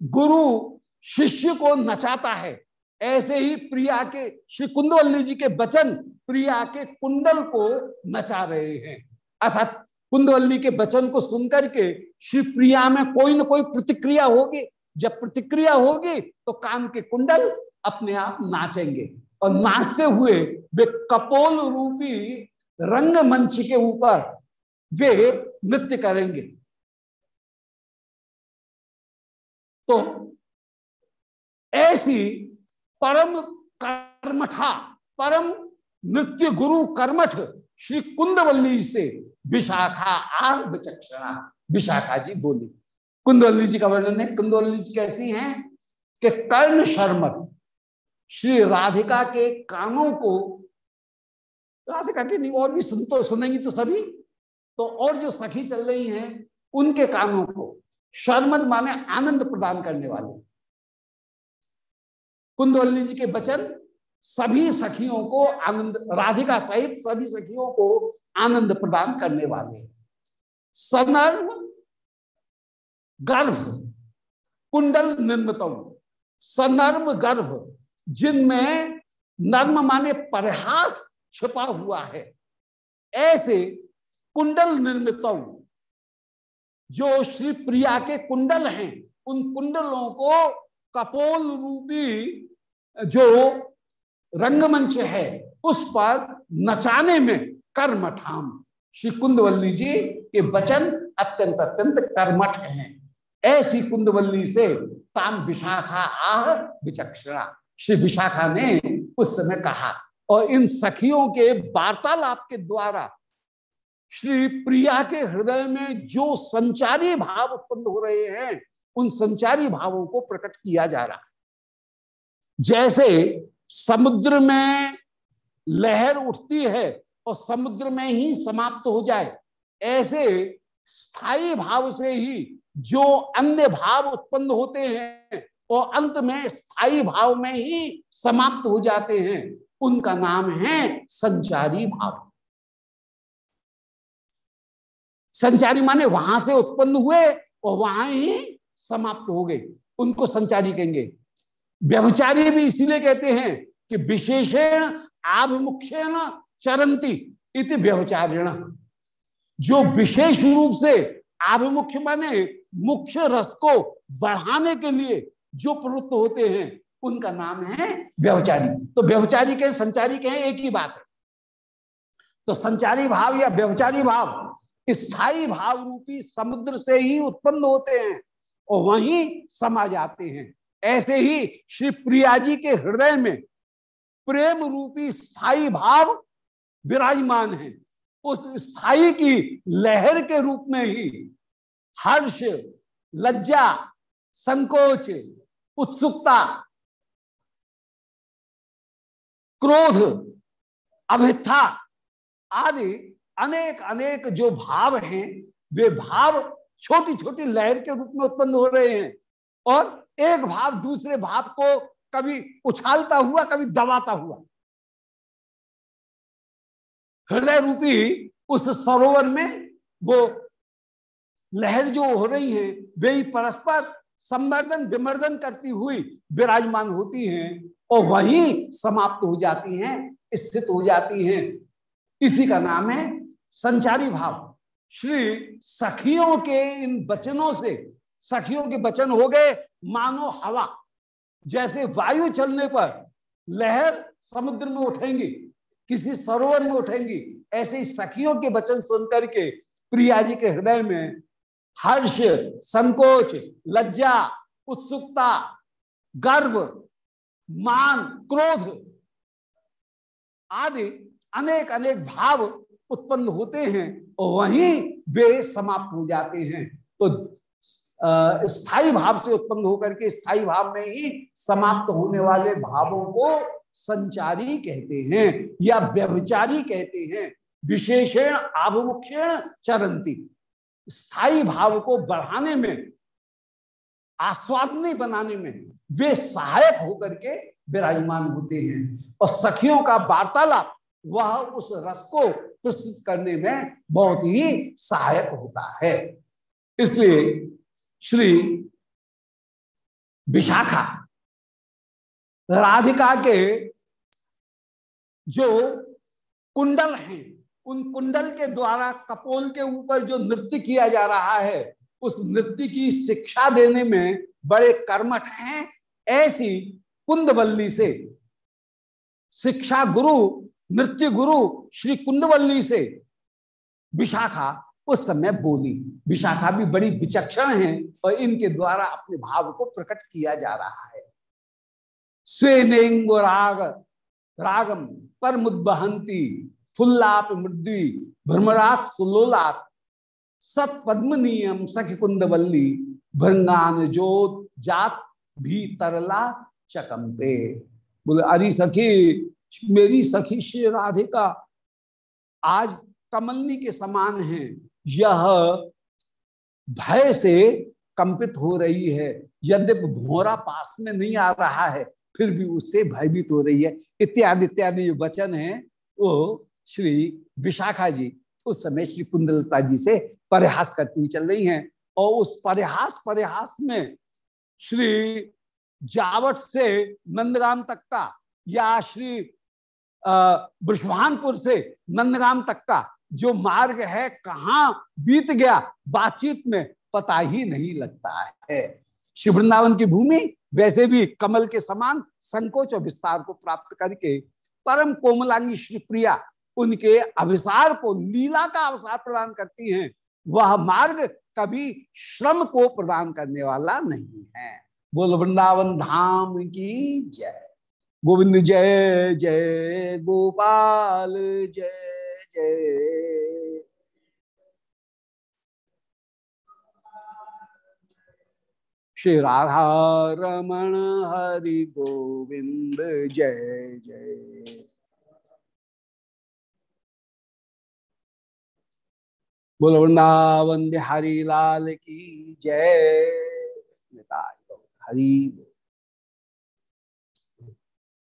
गुरु शिष्य को नचाता है, ऐसे ही प्रिया के, श्री कुंदवल्ली जी के वचन प्रिया के कुंडल को नचा रहे हैं। अर्थात कुंदवल्ली के वचन को सुनकर के श्री प्रिया में कोई ना कोई प्रतिक्रिया होगी। जब प्रतिक्रिया होगी तो कान के कुंडल अपने आप नाचेंगे। और नाचते हुए वे कपोल रूपी रंग मंच के ऊपर वे नृत्य करेंगे। तो ऐसी परम कर्मठा, परम नृत्य गुरु कर्मठ श्री कुंदवल्ली से विशाखा आह विचक्षणा विशाखा जी बोली, कुंदवल्ली जी का वर्णन है, कुंदवल्ली जी कैसी हैं कि कर्ण शर्मत श्री राधिका के कानों को राधिका के नहीं और भी सुन तो सुनेंगी तो सभी। तो और जो सखी चल रही हैं, उनके कानों को शर्मद माने आनंद प्रदान करने वाले। कुंदवल्ली जी के वचन सभी सखियों को आनंद, राधिका सहित सभी सखियों को आनंद प्रदान करने वाले। सनर्म, गर्भ, कुंडल निर्मितम। सनर्म, गर्भ, जिनमें नर्म माने परिहास छिपा हुआ है। ऐसे कुंडल निर्मित जो श्री प्रिया के कुंडल हैं, उन कुंडलों को कपोल रूपी जो रंगमंच है, उस पर नचाने में कर्मठाम। श्री कुंदवल्ली जी के वचन अत्यंत अत्यंत कर्मठ हैं। ऐसी कुंदवल्ली से ताम विशाखा आह विचक्षणा। श्री विशाखा ने उस समय कहा और इन सखियों के वार्तालाप के द्वारा श्री प्रिया के हृदय में जो संचारी भाव उत्पन्न हो रहे हैं, उन संचारी भावों को प्रकट किया जा रहा है। जैसे समुद्र में लहर उठती है और समुद्र में ही समाप्त हो जाए, ऐसे स्थायी भाव से ही जो अन्य भाव उत्पन्न होते हैं, और अंत में स्थायी भाव में ही समाप्त हो जाते हैं। उनका नाम है संचारी भाव। संचारी माने वहाँ से उत्पन्न हुए और वहाँ ही समाप्त हो गए। उनको संचारी कहेंगे। व्यवचारी भी इसीलिए कहते हैं कि विशेषण आभिमुखेण चरंती इति व्यवचारिण जो विशेष रूप से आभिमुख्य माने मुख्य रस को बढ़ाने के लिए जो प्रवृत्त होते हैं उनका नाम है व्यवचारी। तो व्यवचारी के संचारी के एक ही बात है। तो संचारी भाव या व्यवचारी भाव स्थायी भाव रूपी समुद्र से ही उत्पन्न होते हैं और वहीं समा जाते हैं। ऐसे ही श्री प्रिया जी के हृदय में प्रेम रूपी स्थायी भाव विराजमान है। उस स्थायी की लहर के रूप में ही हर्ष, लज्जा, संकोच, उत्सुकता क्रोध, अभिथा आदि अनेक अनेक जो भाव हैं, वे भाव छोटी छोटी लहर के रूप में उत्पन्न हो रहे हैं। और एक भाव दूसरे भाव को कभी उछालता हुआ, कभी दबाता हुआ। हृदय रूपी उस सरोवर में वो लहर जो हो रही है, वे परस्पर संवर्धन, विमर्दन करती हुई विराजमान होती हैं और वही समाप्त हो जाती हैं, स्थित हो जाती हैं। इसी का नाम है संचारी भाव। श्री सखियों के इन वचनों से, सखियों के वचन हो गए, मानो हवा। जैसे वायु चलने पर लहर समुद्र में उठेंगी, किसी सरोवर में उठेंगी, ऐसे ही सखियों के वचन सुनकर के प्रिया जी के हृदय में हर्ष, संकोच, लज्जा, उत्सुकता, गर्व, मान, क्रोध आदि अनेक अनेक भाव उत्पन्न होते हैं और वहीं वे समाप्त हो जाते हैं। तो स्थायी भाव से उत्पन्न होकर के स्थायी भाव में ही समाप्त होने वाले भावों को संचारी कहते हैं या व्यभिचारी कहते हैं। विशेषण आभिमुक्षेण चरंती स्थायी भाव को बढ़ाने में, आस्वादनी बनाने में वे सहायक होकर के विराजमान होते हैं। और सखियों का वार्तालाप, वह उस रस को प्रस्तुत करने में बहुत ही सहायक होता है। इसलिए श्री विशाखा, राधिका के जो कुंडल हैं उन कुंडल के द्वारा कपोल के ऊपर जो नृत्य किया जा रहा है, उस नृत्य की शिक्षा देने में बड़े कर्मठ हैं ऐसी कुंदवल्ली से। शिक्षा गुरु, नृत्य गुरु श्री कुंदवल्ली से। विशाखा उस समय बोली। विशाखा भी बड़ी विचक्षण है और इनके द्वारा अपने भाव को प्रकट किया जा रहा है। स्वेनेंगो राग, रागम पर मुदबहंती फुल्लाप मृद्वी भ्रमरात सुलोलात सत पद्मनियम सखी कुंदवल्ली, भृंगान जोत जात भी तरला चकम्पे बोले, अरे सखी, मेरी सखी श्री राधिका, आज कमलनी के समान है। यह भय से कंपित हो रही है। यद्यप भोरा पास में नहीं आ रहा है, फिर भी उससे भयभीत हो रही है। इत्यादि इत्यादि जो वचन है। वो श्री विशाखा जी, उस समय श्री कुंदलता जी से परिहास करती हुई चल रही हैं और उस परिहास परिहास में श्री जावट से नंदगाम तक का या श्री ब्रष्भानपुर से नंदगाम तक का जो मार्ग है, कहाँ बीत गया, बातचीत में पता ही नहीं लगता है। शिव वृंदावन की भूमि वैसे भी कमल के समान संकोच और विस्तार को प्राप्त करके परम कोमलांगी श्री प्रिया उनके अभिसार को, लीला का अवसार प्रदान करती हैं, वह मार्ग कभी श्रम को प्रदान करने वाला नहीं है। बोल, वृंदावन धाम की जय। गोविंद, जय जय, गोपाल, जय जय। श्री राधा रमण हरि गोविंद, जय जय। बोल वृंदावन बिहारी लाल की जय। हरि